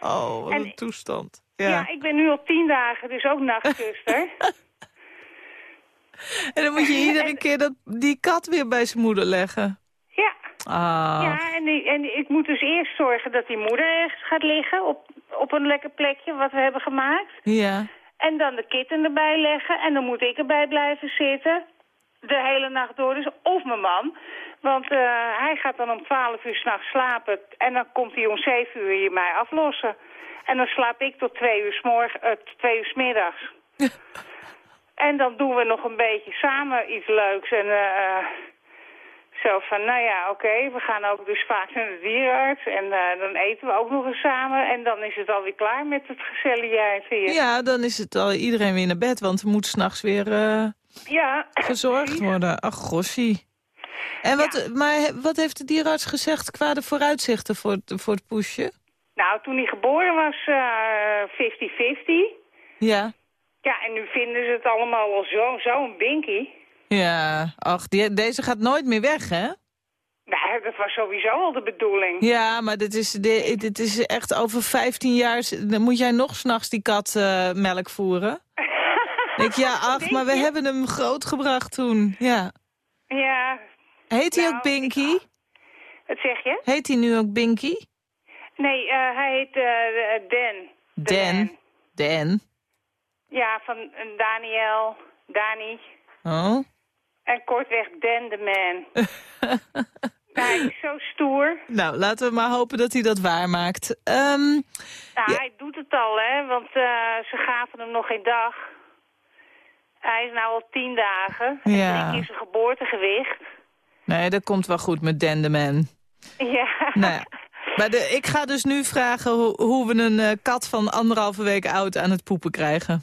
Oh, wat En- een toestand. Ja. Ja. ik ben nu al tien dagen, dus ook nachtzuster. En dan moet je iedere keer dat, die kat weer bij zijn moeder leggen. Ja. Ah. Ja, en, die, en ik moet dus eerst zorgen dat die moeder ergens gaat liggen op, op een lekker plekje wat we hebben gemaakt. Ja. En dan de kitten erbij leggen en dan moet ik erbij blijven zitten. De hele nacht door dus. Of mijn man. Want eh, hij gaat dan om 12 uur s'nachts slapen. En dan komt hij om 7 uur hier mij aflossen. En dan slaap ik tot 2 uur, 's morgen, eh, twee uur 's middags. en dan doen we nog een beetje samen iets leuks. En eh, zo van, nou ja, oké, we gaan ook dus vaak naar de dierenarts. En eh, dan eten we ook nog eens samen. En dan is het alweer klaar met het gezelligheid hier. Ja, dan is het al iedereen weer naar bed, want er moet s'nachts weer eh, Ja. gezorgd worden. Ach, gossie. En wat, maar wat heeft de dierenarts gezegd qua de vooruitzichten voor, het- voor het poesje? Nou, toen hij geboren was, eh 50-50. Ja. Ja, en nu vinden ze het allemaal wel zo- zo'n binky. Ja, ach, die, deze gaat nooit meer weg, hè? Nou, dat was sowieso al de bedoeling. Ja, maar dit is, dit, dit is echt over 15 jaar... Dan moet jij nog s'nachts die kat eh, melk voeren. Ik, ja, ach, maar we hebben hem grootgebracht toen. Ja. Ja. Heet hij Nou, ook Binky? Wat zeg je? Heet hij nu ook Binky? Nee, eh, hij heet eh, Dan. Dan. Dan. Ja, van Daniel, Dani. Oh. En kortweg Dan the Man. Hij is zo stoer. Nou, laten we maar hopen dat hij dat waarmaakt. Nou, hij doet het al, hè, want eh, ze gaven hem nog geen dag. Hij is nou al tien dagen. En Ja. drie keer zijn geboortegewicht. nee, dat komt wel goed met Dan Man. Ja. Nou ja. Maar de, ik ga dus nu vragen hoe, hoe we een eh, kat van anderhalve week oud aan het poepen krijgen.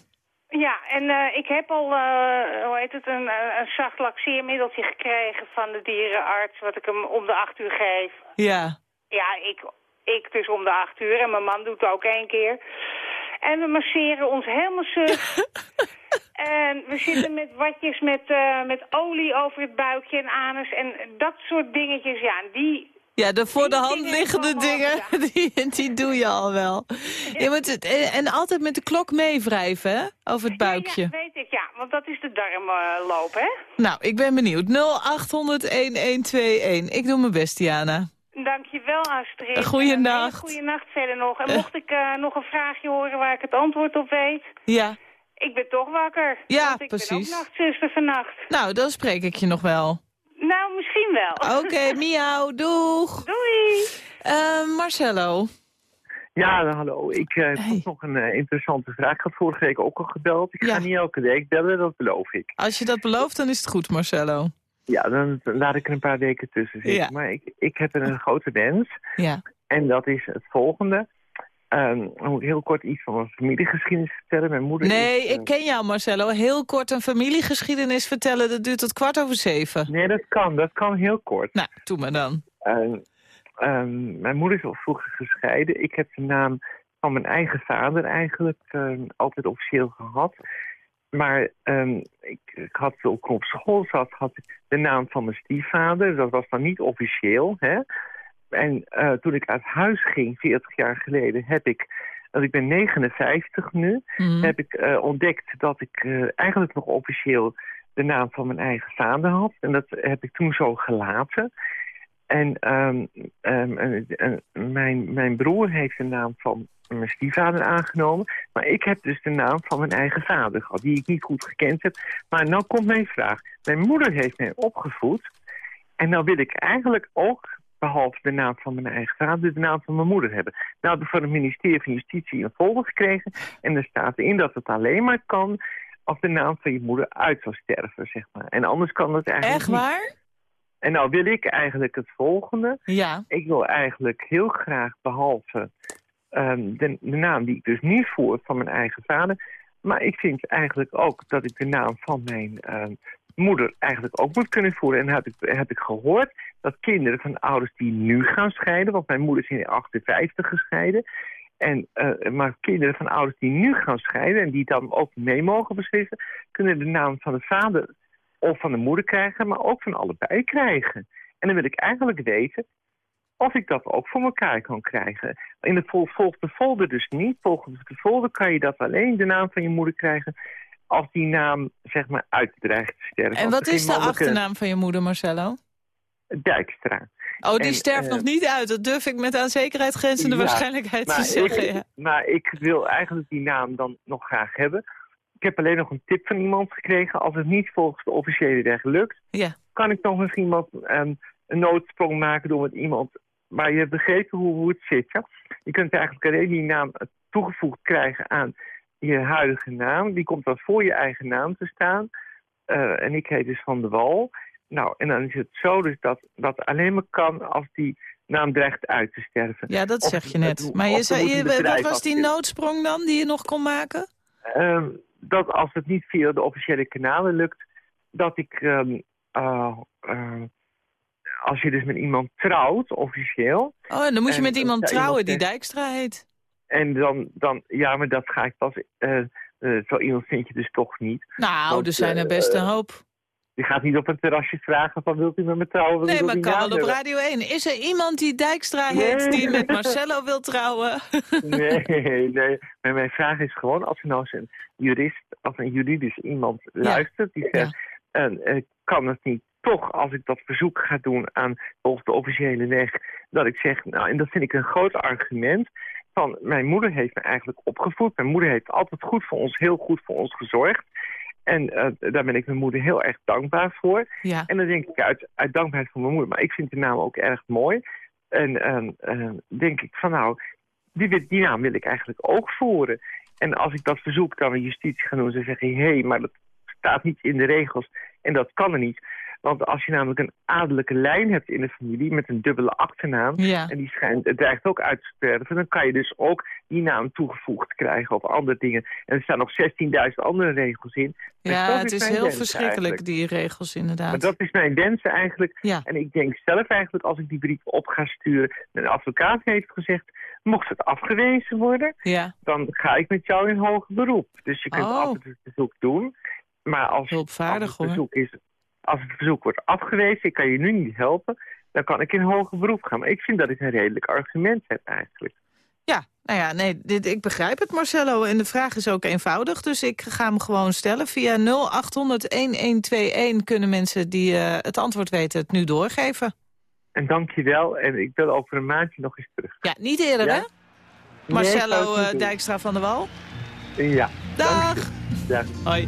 Ja, en eh, ik heb al, eh, hoe heet het, een, eh, een zacht laxeermiddeltje gekregen van de dierenarts, wat ik hem om de acht uur geef. Ja. Ja, ik, ik dus om de acht uur en mijn man doet het ook één keer. En we masseren ons helemaal suf. en we zitten met watjes met, met olie over het buikje en anus en dat soort dingetjes. Ja, en die... Ja, de voor de hand liggende dingen, die, die doe je al wel. Je moet het, en, altijd met de klok meewrijven, hè? Over het buikje. Ja, weet ik, ja, want dat is de darmloop, hè? Nou, ik ben benieuwd. 0800-1121. Ik doe mijn best, Diana. Dankjewel, Astrid. Goeienacht. Goeienacht verder nog. En Eh. mocht ik eh, nog een vraagje horen waar ik het antwoord op weet... Ja. Ik ben toch wakker. Ja, want ik precies. ben ook nachtzuster vannacht. Nou, dan spreek ik je nog wel. Nou, misschien wel. Oké, miauw, doeg. Doei. Eh, Marcello. Ja, hallo. Ik eh, heb nog een eh, interessante vraag. Ik had vorige week ook al gebeld. Ik ga niet elke week bellen, dat beloof ik. Als je dat belooft, dan is het goed, Marcello. Ja, dan laat ik er een paar weken tussen zitten. Ja. Maar ik, ik heb een grote wens. Ja. En dat is het volgende. Ehm, ik moet heel kort iets van mijn familiegeschiedenis vertellen. Mijn moeder Nee, is, eh, ik ken jou, Marcello. Heel kort een familiegeschiedenis vertellen, dat duurt tot kwart over zeven. Nee, dat kan. Dat kan heel kort. Nou, doe maar dan. Ehm, ehm, mijn moeder is al vroeger gescheiden. Ik heb de naam van mijn eigen vader eigenlijk altijd officieel gehad. maar ik, ik had toen ik op school zat, had ik de naam van mijn stiefvader. Dat was dan niet officieel. Hè? En eh, toen ik uit huis ging, 40 jaar geleden, heb ik, want ik ben 59 nu, Mhm. heb ik eh, ontdekt dat ik eh, eigenlijk nog officieel de naam van mijn eigen vader had. En dat heb ik toen zo gelaten. En ehm, ehm, en mijn, mijn broer heeft de naam van mijn stiefvader aangenomen. Maar ik heb dus de naam van mijn eigen vader gehad, die ik niet goed gekend heb. Maar nou komt mijn vraag. Mijn moeder heeft mij opgevoed. En nou wil ik eigenlijk ook, behalve de naam van mijn eigen vader, de naam van mijn moeder hebben. Nou ik van het ministerie van Justitie een folder gekregen. En er staat in dat het alleen maar kan als de naam van je moeder uit zou sterven, zeg maar. En anders kan het eigenlijk Echt niet. waar? En nou wil ik eigenlijk het volgende. Ja. Ik wil eigenlijk heel graag, behalve ehm, de, de naam die ik dus niet voer van mijn eigen vader... maar ik vind eigenlijk ook dat ik de naam van mijn ehm, moeder eigenlijk ook moet kunnen voeren. En heb ik, heb ik gehoord dat kinderen van ouders die nu gaan scheiden... want mijn moeder is in 58 gescheiden... En, eh, maar kinderen van ouders die nu gaan scheiden... en die dan ook mee mogen beslissen... kunnen de naam van de vader of van de moeder krijgen... maar ook van allebei krijgen. En dan wil ik eigenlijk weten of ik dat ook voor elkaar kan krijgen. In de vol volgt de folder dus niet. Volgens de folder kan je dat alleen de naam van je moeder krijgen... als die naam, zeg maar, uitdreigt te sterven. En wat is de achternaam van je moeder, Marcello? Dijkstra. Oh, die En, sterft eh, nog niet uit. Dat durf ik met aan zekerheid grenzende Ja, waarschijnlijkheid te zeggen. Ik, ja. Maar ik wil eigenlijk die naam dan nog graag hebben. Ik heb alleen nog een tip van iemand gekregen. Als het niet volgens de officiële weg lukt... Ja. kan ik nog met iemand ehm, een noodsprong maken door met iemand... Maar je hebt begrepen hoe, hoe het zit, ja? Je kunt eigenlijk alleen die naam toegevoegd krijgen aan je huidige naam. Die komt dan voor je eigen naam te staan. Eh, en ik heet dus Van de Wal. Nou, en dan is het zo dus dat dat alleen maar kan als die naam dreigt uit te sterven. Ja, dat Of zeg je net. Maar je zei, je, wat was die noodsprong dan die je nog kon maken? Ehm, dat als het niet via de officiële kanalen lukt, dat ik, ehm, eh, eh, als je dus met iemand trouwt, officieel. Oh, en dan moet je en met iemand trouwen die Dijkstra heet. En dan, dan, ja, maar dat ga ik pas, eh, zo iemand vind je dus toch niet. Nou, Want, er zijn er best een hoop. Je gaat niet op een terrasje vragen van wilt u met me trouwen? Nee, maar die kan wel op? Radio 1. Is er iemand die Dijkstra heet Nee. die met Marcello wil trouwen? Nee, nee. Maar mijn vraag is gewoon, als er nou eens een jurist of een juridisch iemand luistert, die zegt, en, eh, kan het niet toch, als ik dat verzoek ga doen aan volgens de officiële weg, dat ik zeg, nou, en dat vind ik een groot argument, van mijn moeder heeft me eigenlijk opgevoed. Mijn moeder heeft altijd goed voor ons, heel goed voor ons gezorgd. En eh, daar ben ik mijn moeder heel erg dankbaar voor. Ja. En dan denk ik uit, uit dankbaarheid voor mijn moeder. Maar ik vind de naam ook erg mooi. En ehm, eh, denk ik van nou, die, naam wil ik eigenlijk ook voeren. En als ik dat verzoek dan aan justitie ga doen, ze zeggen... hé, hey, maar dat staat niet in de regels en dat kan er niet. Want als je namelijk een adellijke lijn hebt in de familie... met een dubbele achternaam, Ja. en die schijnt, het dreigt ook uit te sterven... dan kan je dus ook die naam toegevoegd krijgen of andere dingen. En er staan nog 16.000 andere regels in. Dus Ja, het is mijn heel verschrikkelijk, eigenlijk. die regels inderdaad. Maar dat is mijn wens eigenlijk. Ja. En ik denk zelf eigenlijk, als ik die brief op ga sturen... een advocaat heeft gezegd, mocht het afgewezen worden... Ja. dan ga ik met jou in hoger beroep. Dus je kunt Oh. altijd het verzoek doen. Maar als, als, het hoor. verzoek is, als het verzoek wordt afgewezen... ik kan je nu niet helpen, dan kan ik in hoger beroep gaan. Maar ik vind dat ik een redelijk argument heb eigenlijk. Ja, nou ja, nee, dit, ik begrijp het Marcello. En de vraag is ook eenvoudig, dus ik ga hem gewoon stellen. Via 0800-1121 kunnen mensen die eh, het antwoord weten het nu doorgeven. En dank je wel. En ik bel over een maandje nog eens terug. Ja, niet eerder Ja? hè? Marcello eh. Dijkstra van der Wal. Ja. Dag. Dag. Hoi.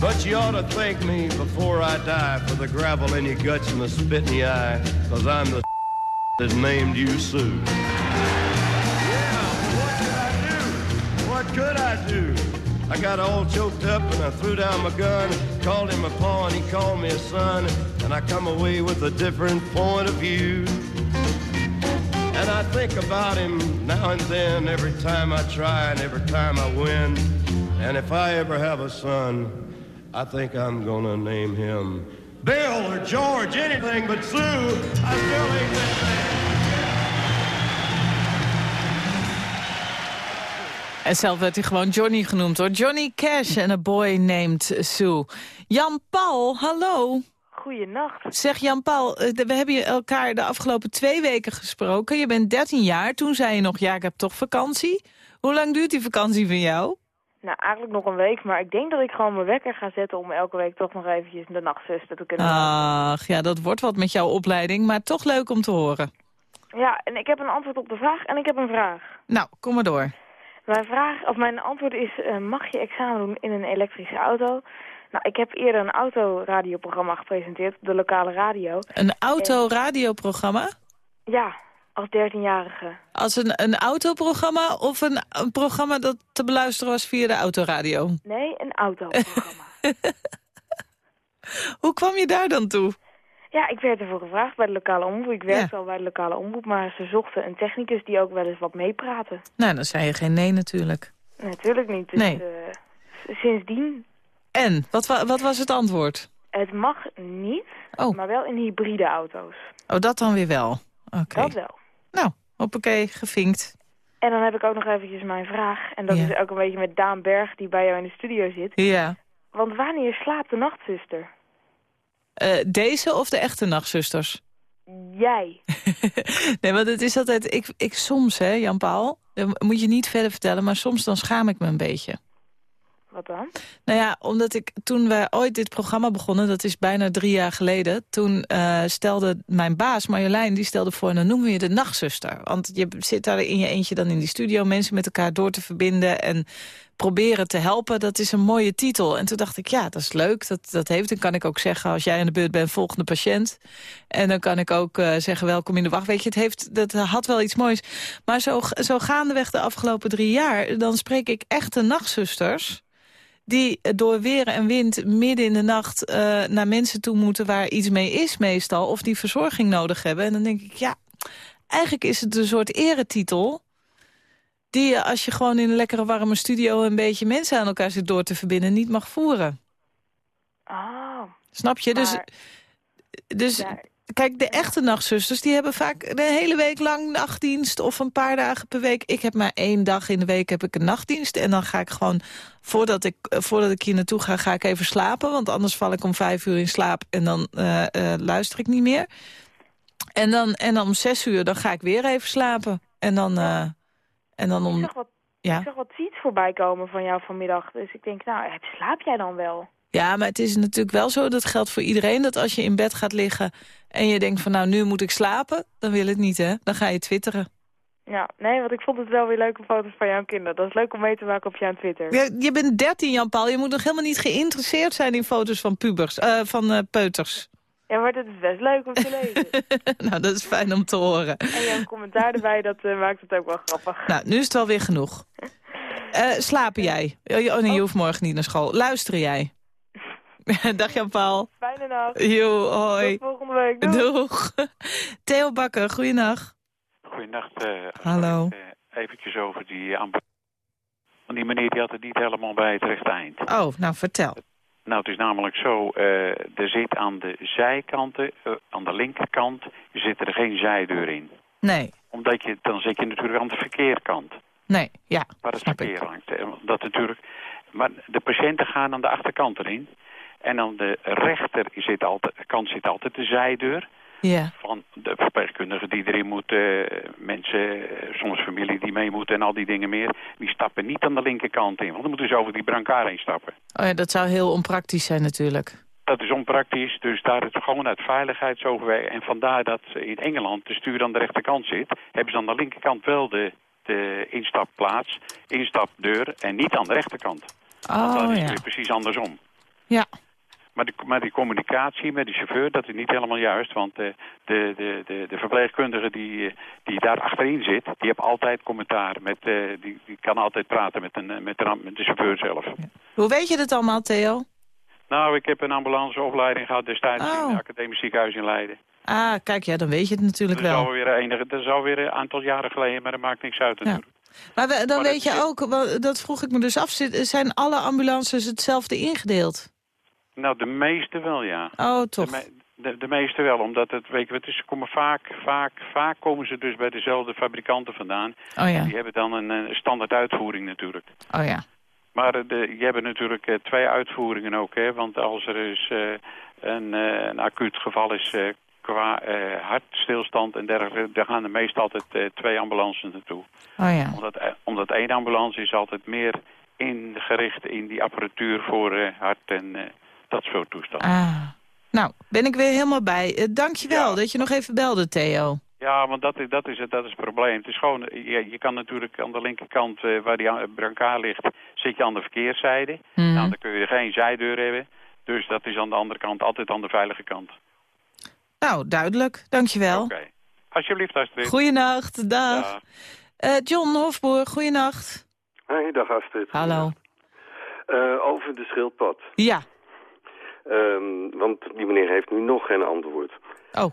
But you ought to thank me before I die for the gravel in your guts and the spit in your eye, cause I'm the that named you Sue. Yeah, what could I do? What could I do? I got all choked up and I threw down my gun, called him a paw and he called me a son, and I come away with a different point of view. And I think about him now and then, every time I try and every time I win. And if I ever have a son, I think I'm gonna name him Bill or George, anything but Sue. I still ain't that man. En zelf werd hij gewoon Johnny genoemd hoor. Johnny Cash en a boy named Sue. Jan-Paul, hallo. Goeienacht. Zeg Jan-Paul, eh, we hebben je elkaar de afgelopen twee weken gesproken. Je bent 13 jaar. Toen zei je nog, ja, ik heb toch vakantie. Hoe lang duurt die vakantie van jou? Nou, eigenlijk nog een week, maar ik denk dat ik gewoon mijn wekker ga zetten om elke week toch nog eventjes de nachtzuster te kunnen Ach, ja, dat wordt wat met jouw opleiding, maar toch leuk om te horen. Ja, en ik heb een antwoord op de vraag en ik heb een vraag. Nou, kom maar door. Mijn vraag, of mijn antwoord is, eh, mag je examen doen in een elektrische auto? Nou, ik heb eerder een autoradioprogramma gepresenteerd op de lokale radio. Een autoradioprogramma? Ja, als 13-jarige. Als een, een autoprogramma of een, een programma dat te beluisteren was via de autoradio? Nee, een autoprogramma. Hoe kwam je daar dan toe? ja, ik werd ervoor gevraagd bij de lokale omroep. Ik werkte al bij de lokale omroep, maar ze zochten een technicus die ook wel eens wat meepraatte. Nou, dan zei je geen nee natuurlijk. Natuurlijk niet. Dus, Nee. eh, sindsdien, En, wat, wa- wat was het antwoord? het mag niet, Oh. maar wel in hybride auto's. Oh, dat dan weer wel. Oké. Dat wel. Hoppakee, gevinkt. En dan heb ik ook nog eventjes mijn vraag. En dat Ja. is ook een beetje met Daan Berg, die bij jou in de studio zit. Ja. Want wanneer slaapt de nachtzuster? Eh, deze of de echte nachtzusters? Jij. Nee, want het is altijd... Ik, ik soms, hè, Jan-Paul... dat moet je niet verder vertellen, maar soms dan schaam ik me een beetje. Dan? Nou ja, omdat ik toen wij ooit dit programma begonnen, dat is bijna drie jaar geleden, toen eh, stelde mijn baas Marjolein, die stelde voor, dan noemen we je de nachtzuster. Want je zit daar in je eentje dan in die studio, mensen met elkaar door te verbinden en proberen te helpen, dat is een mooie titel. En toen dacht ik, ja, dat is leuk, dat, dat heeft. Dan kan ik ook zeggen, als jij in de beurt bent, volgende patiënt. En dan kan ik ook eh, zeggen, welkom in de wacht. Weet je, het heeft, dat had wel iets moois. Maar zo, zo gaandeweg de afgelopen drie jaar, dan spreek ik echte nachtzusters die door weer en wind midden in de nacht eh, naar mensen toe moeten waar iets mee is meestal, of die verzorging nodig hebben. En dan denk ik, ja, eigenlijk is het een soort eretitel die je als je gewoon in een lekkere warme studio een beetje mensen aan elkaar zit door te verbinden niet mag voeren. Oh. Snap je? Dus, dus kijk, de echte nachtzusters die hebben vaak de hele week lang nachtdienst of een paar dagen per week. Ik heb maar één dag in de week heb ik een nachtdienst en dan ga ik gewoon voordat ik eh, voordat ik hier naartoe ga, ga ik even slapen, want anders val ik om vijf uur in slaap en dan eh, eh, luister ik niet meer. En dan en dan om zes uur dan ga ik weer even slapen en dan en dan Ik om zag wat, ja. ik zag wat tweets voorbij komen van jou vanmiddag. Dus ik denk, nou, slaap jij dan wel? Ja, maar het is natuurlijk wel zo, dat geldt voor iedereen... dat als je in bed gaat liggen en je denkt van nou, nu moet ik slapen... dan wil het niet, hè? Dan ga je twitteren. Ja, nee, want ik vond het wel weer leuke foto's van jouw kinderen. Dat is leuk om mee te maken op jouw Twitter. Ja, je bent 13, Jan-Paul. Je moet nog helemaal niet geïnteresseerd zijn in foto's van pubers, eh, van eh, peuters. Ja, maar dat is best leuk om te lezen. nou, dat is fijn om te horen. en jouw commentaar erbij, dat eh, maakt het ook wel grappig. Nou, nu is het wel weer genoeg. Slapen jij? Oh nee, je hoeft morgen niet naar school. Luisteren jij? Dag Jan-Paul. Fijne nacht. Jo, hoi. Tot volgende week. Doei. Doeg. Theo Bakker, goeienacht. Goeienacht. eh Hallo. eh, eventjes over die ambu- Want die meneer die had het niet helemaal bij het rechte eind. Oh, nou vertel. Nou, het is namelijk zo, eh, er zit aan de zijkanten, eh, aan de linkerkant, zit er geen zijdeur in. Nee, Omdat je, dan zit je natuurlijk aan de verkeerkant, nee, ja. waar het verkeer hangt. Eh, Dat natuurlijk, maar de patiënten gaan aan de achterkant erin. En aan de rechter zit altijd, kant zit altijd de zijdeur. Ja. van de verpleegkundigen die erin moeten, mensen, eh, soms familie die mee moeten en al die dingen meer, die stappen niet aan de linkerkant in, want dan moeten ze over die brancard heen stappen. Oh ja, dat zou heel onpraktisch zijn natuurlijk. Dat is onpraktisch, dus daar is het gewoon uit veiligheidsoverweging. En vandaar dat in Engeland de stuur aan de rechterkant zit, hebben ze aan de linkerkant wel de, de instapplaats, instapdeur en niet aan de rechterkant. Want Oh dat is ja. weer precies andersom. Ja. Maar, de, maar die communicatie met de chauffeur, dat is niet helemaal juist. Want eh, de, de, de, de verpleegkundige die, die daar achterin zit, die heeft altijd commentaar. Met, eh, die, die kan altijd praten met, een, met, de, met de chauffeur zelf. Hoe weet je dit allemaal, Theo? Nou, ik heb een ambulanceopleiding gehad destijds in Oh. het academisch ziekenhuis in Leiden. Ah, kijk, ja, dan weet je het natuurlijk Dat is, wel. alweer enige, dat is alweer een aantal jaren geleden, maar dat maakt niks uit natuurlijk. Maar we- dan Maar weet je ook, dat vroeg ik me dus af, zijn alle ambulances hetzelfde ingedeeld? Nou, de meeste wel, ja. Oh, toch? De, de, de meeste wel, omdat het, weet je, wat, het is, komen vaak, vaak, vaak komen ze dus bij dezelfde fabrikanten vandaan. Oh ja. Die hebben dan een, eh, standaard uitvoering natuurlijk. Oh ja. Maar eh, de, je hebt natuurlijk eh, twee uitvoeringen ook, hè. Want als er dus eh, een, eh, een acuut geval is eh, qua eh, hartstilstand en dergelijke... daar gaan er meestal altijd twee ambulances naartoe. Oh ja. Omdat, omdat één ambulance is altijd meer ingericht in die apparatuur voor hart en dat soort toestanden. Ah. Nou, ben ik weer helemaal bij. Uh, Dank je wel dat je nog even belde, Theo. Ja, want dat is, dat is, het, dat is het probleem. Het is gewoon, je, je kan natuurlijk aan de linkerkant eh, waar die brancard ligt, zit je aan de verkeerszijde. Mhm. Nou, dan kun je geen zijdeur hebben. Dus dat is aan de andere kant altijd aan de veilige kant. Nou, duidelijk. Dank je wel. Oké. Alsjeblieft, Astrid. Goeienacht, dag. Ja. Eh, John Hofboer, goeienacht. Hey, dag Astrid. Hallo. Eh, over de schildpad. Ja. Ehm, want die meneer heeft nu nog geen antwoord. Oh.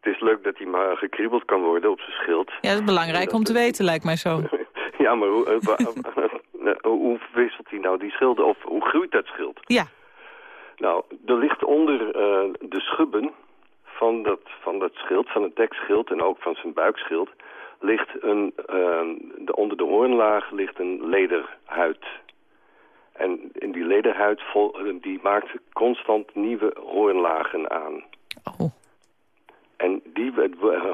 Het is leuk dat hij maar gekriebeld kan worden op zijn schild. Ja, dat is belangrijk om te weten, lijkt mij zo. Ja, maar hoe, eh, wa- eh, hoe wisselt hij nou die schilden? Of hoe groeit dat schild? Ja. Nou, er ligt onder eh, de schubben van dat, van dat schild, van het dekschild en ook van zijn buikschild, ligt een, eh, de, onder de hoornlaag ligt een lederhuid. En in die lederhuid vol, eh, die maakt constant nieuwe hoornlagen aan. Oh. En die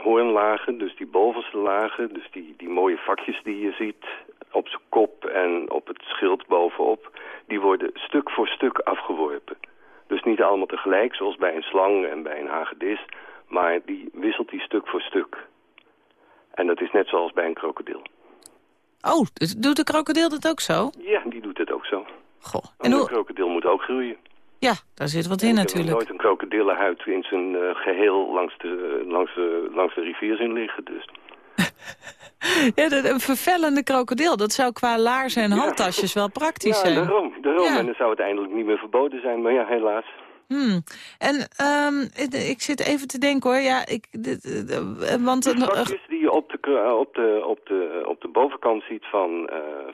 hoornlagen, dus die bovenste lagen, dus die, die mooie vakjes die je ziet op zijn kop en op het schild bovenop, die worden stuk voor stuk afgeworpen. Dus niet allemaal tegelijk, zoals bij een slang en bij een hagedis, maar die wisselt die stuk voor stuk. En dat is net zoals bij een krokodil. Oh, doet de krokodil dat ook zo? Ja, die doet het ook zo. Goh. En een krokodil moet ook groeien. Ja, daar zit wat in Ik natuurlijk. nooit een krokodillenhuid in zijn eh, geheel langs de, langs, de, langs de rivier zien liggen. Dus. Ja, dat- een vervellende krokodil. Dat zou qua laarzen en handtasjes wel praktisch Ja, zijn. daarom. daarom. Ja. En dan zou het eindelijk niet meer verboden zijn. Maar ja, helaas. Hmm. En ehm, ik, ik zit even te denken hoor. Ja, ik, eh, eh, want Die een, vakjes die je op de, op de, op de, op de bovenkant ziet van,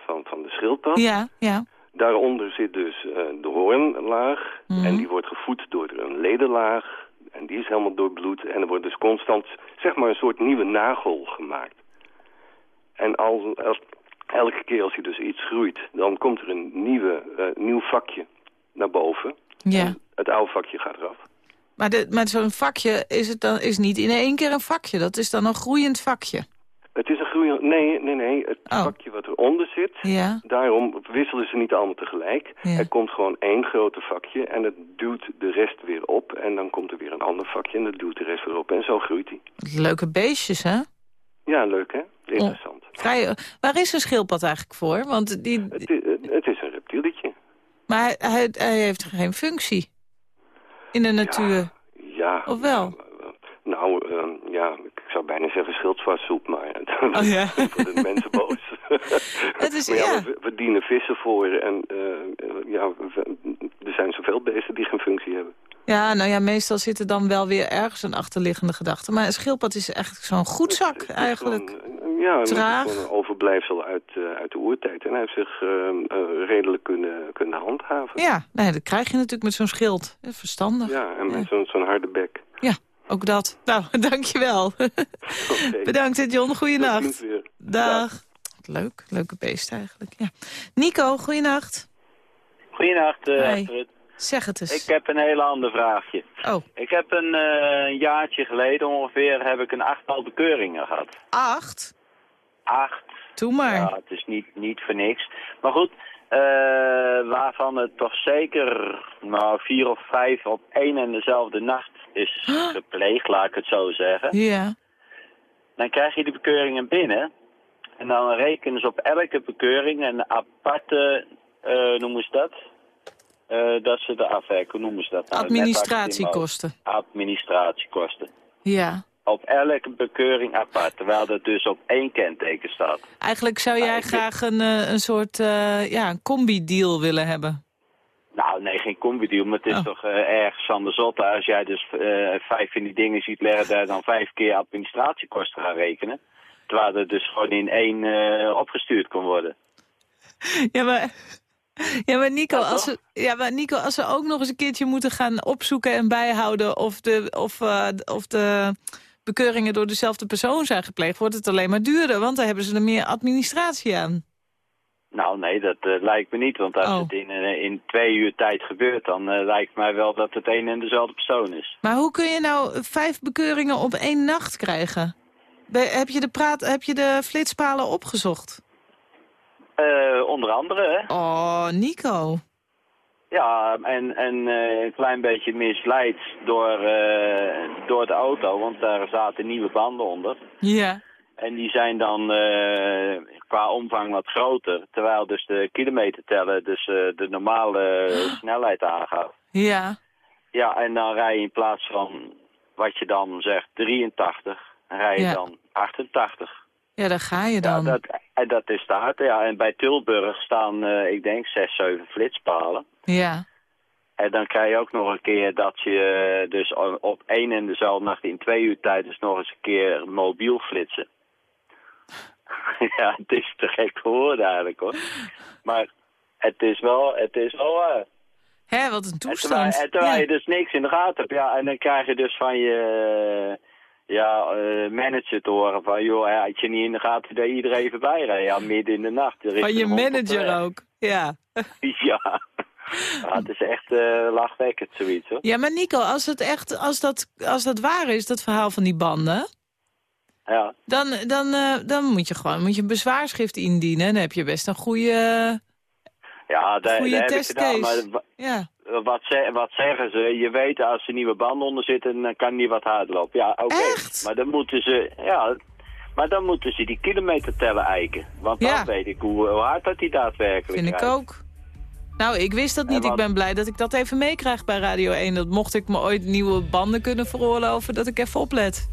van, van de schildpad. ja, ja. Daaronder zit dus eh, de hoornlaag. Mhm. En die wordt gevoed door een ledenlaag. En die is helemaal doorbloed. En er wordt dus constant, zeg maar, een soort nieuwe nagel gemaakt. En als, als- elke keer als je dus iets groeit, dan komt er een nieuwe, eh, nieuw vakje naar boven. ja. Het oude vakje gaat eraf. Maar, de, maar zo'n vakje is, het dan, is niet in één keer een vakje. Dat is dan een groeiend vakje. Het is een Nee, nee, nee. Het vakje wat eronder zit, Oh. Ja. daarom wisselen ze niet allemaal tegelijk. Ja. Er komt gewoon één grote vakje en het duwt de rest weer op. En dan komt er weer een ander vakje en dat duwt de rest weer op. En zo groeit hij. Leuke beestjes, hè? Ja, leuk hè? Interessant. Vrij, waar is een schildpad eigenlijk voor? Want die, Het, is, het is een reptieletje. maar hij, hij, hij heeft geen functie in de natuur. Ja. Of wel? Nou, ja, bijna zeggen schildpadsoep, maar dan Oh, ja. worden mensen boos. Het is, maar ja, ja. We, we dienen vissen voor en eh, eh, ja, we- er zijn zoveel beesten die geen functie hebben. Ja, nou ja, meestal zit er dan wel weer ergens een achterliggende gedachte. Maar een schildpad is echt zo'n goedzak eigenlijk. Ja, en het is Traag. gewoon een overblijfsel uit, eh, uit de oertijd. En hij heeft zich ehm, eh, redelijk kunnen, kunnen handhaven. Ja, nee, dat krijg je natuurlijk met zo'n schild. Ja, Verstandig. Ja, en met zo'n zo'n harde bek. Ja, ook dat. Nou, dankjewel. Bedankt, John. Goeienacht. weer. Dag. Leuk, leuke beest eigenlijk. Ja. Nico, goeienacht. Goedenacht, eh Hi. Astrid. Zeg het eens. Ik heb een hele ander vraagje. Oh. Ik heb een eh, jaartje geleden ongeveer heb ik een achttal bekeuringen gehad. Acht? Acht. Doe maar. Ja, het is niet, niet voor niks. Maar goed, eh, waarvan het toch zeker nou, vier of vijf op één en dezelfde nacht is gepleegd, laat ik het zo zeggen. Ja. Dan krijg je de bekeuringen binnen. En dan rekenen ze op elke bekeuring een aparte, eh noemen ze dat? Eh, dat ze de afwerken, hoe noemen ze dat? Nou. Administratiekosten. Administratiekosten. Ja. Op elke bekeuring apart, terwijl dat dus op één kenteken staat. Eigenlijk zou jij graag een, eh, een soort eh, ja, een combi-deal willen hebben. Nou, nee, geen combi maar het is Oh. toch eh, ergens de zotte. Als jij dus vijf van die dingen ziet leggen, daar dan vijf keer administratiekosten gaan rekenen. Terwijl het dus gewoon in één opgestuurd kon worden. Ja, maar, ja, maar, Nico, als we, ja, maar Nico, als we ook nog eens een keertje moeten gaan opzoeken en bijhouden... of de, of, of de bekeuringen door dezelfde persoon zijn gepleegd... wordt het alleen maar duurder, want dan hebben ze er meer administratie aan. Nou, nee, dat eh, lijkt me niet. Want als Oh. het in, eh, in twee uur tijd gebeurt, dan eh, lijkt mij wel dat het een en dezelfde persoon is. Maar hoe kun je nou vijf bekeuringen op één nacht krijgen? Be- heb, je de praat, heb je de flitspalen opgezocht? Onder andere, hè? Oh, Nico. Ja, en, en eh, een klein beetje misleid door, eh, door de auto, want daar zaten nieuwe banden onder. Ja. En die zijn dan eh, qua omvang wat groter, terwijl dus de kilometerteller dus eh, de normale snelheid aangaat. Ja. Ja, en dan rij je in plaats van wat je dan zegt 83, dan rij je Ja. dan 88. Ja, daar ga je dan. Ja, dat, en dat is te hard. Ja, en bij Tilburg staan, eh, ik denk, 6, 7 flitspalen. Ja. En dan krijg je ook nog een keer dat je eh, dus op één en dezelfde nacht in twee uur tijd dus nog eens een keer mobiel flitsen. ja, het is te gek woorden eigenlijk hoor. Maar het is wel, het is wel waar. Hè, wat een En terwijl, toestand. en terwijl Ja. je dus niks in de gaten hebt. Ja, en dan krijg je dus van je eh, ja, eh, manager te horen van... joh, ja, had je niet in de gaten dat iedereen even bijrijdt? Ja, midden in de nacht. Van je manager ook. Ja. ja. ja, het is echt eh lachwekkend zoiets hoor. Ja, maar Nico, als, het echt, als, dat, als dat waar is, dat verhaal van die banden... Ja. dan, dan, eh, dan moet je gewoon moet je een bezwaarschrift indienen. Dan heb je best een goede, Ja, daar, goede daar heb ik gedaan. Maar wa- Ja. wat, ze- wat zeggen ze? Je weet als er nieuwe banden onder zitten, dan kan die wat harder lopen. Ja, oké. Maar dan moeten ze... Ja, maar dan moeten ze die kilometer tellen eiken. Want dan weet ik hoe, hoe hard dat die daadwerkelijk Vind ik rijdt. ook. Nou, ik wist dat niet. Ik ben blij dat ik dat even meekrijg bij Radio 1. Dat mocht ik me ooit nieuwe banden kunnen veroorloven, dat ik even oplet.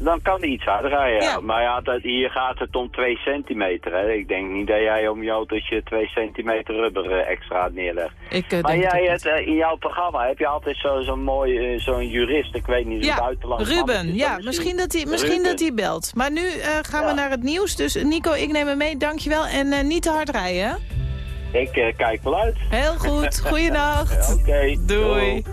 Dan kan die iets harder rijden, ja. Maar ja, dat, hier gaat het om 2 centimeter. Hè. Ik denk niet dat jij om je autootje 2 centimeter rubber eh, extra neerlegt. Ik, eh, maar denk jij, het eh, in jouw programma heb je altijd zo- zo'n mooi, eh, zo'n jurist, ik weet niet, zo'n Ja, buitenlandse Ruben. Ja, misschien dat hij misschien Ruben. dat hij belt. Maar nu gaan we naar het nieuws. Dus Nico, ik neem hem mee. Dankjewel. En niet te hard rijden? Ik kijk wel uit. Heel goed. Goeienacht. Oké. Doei.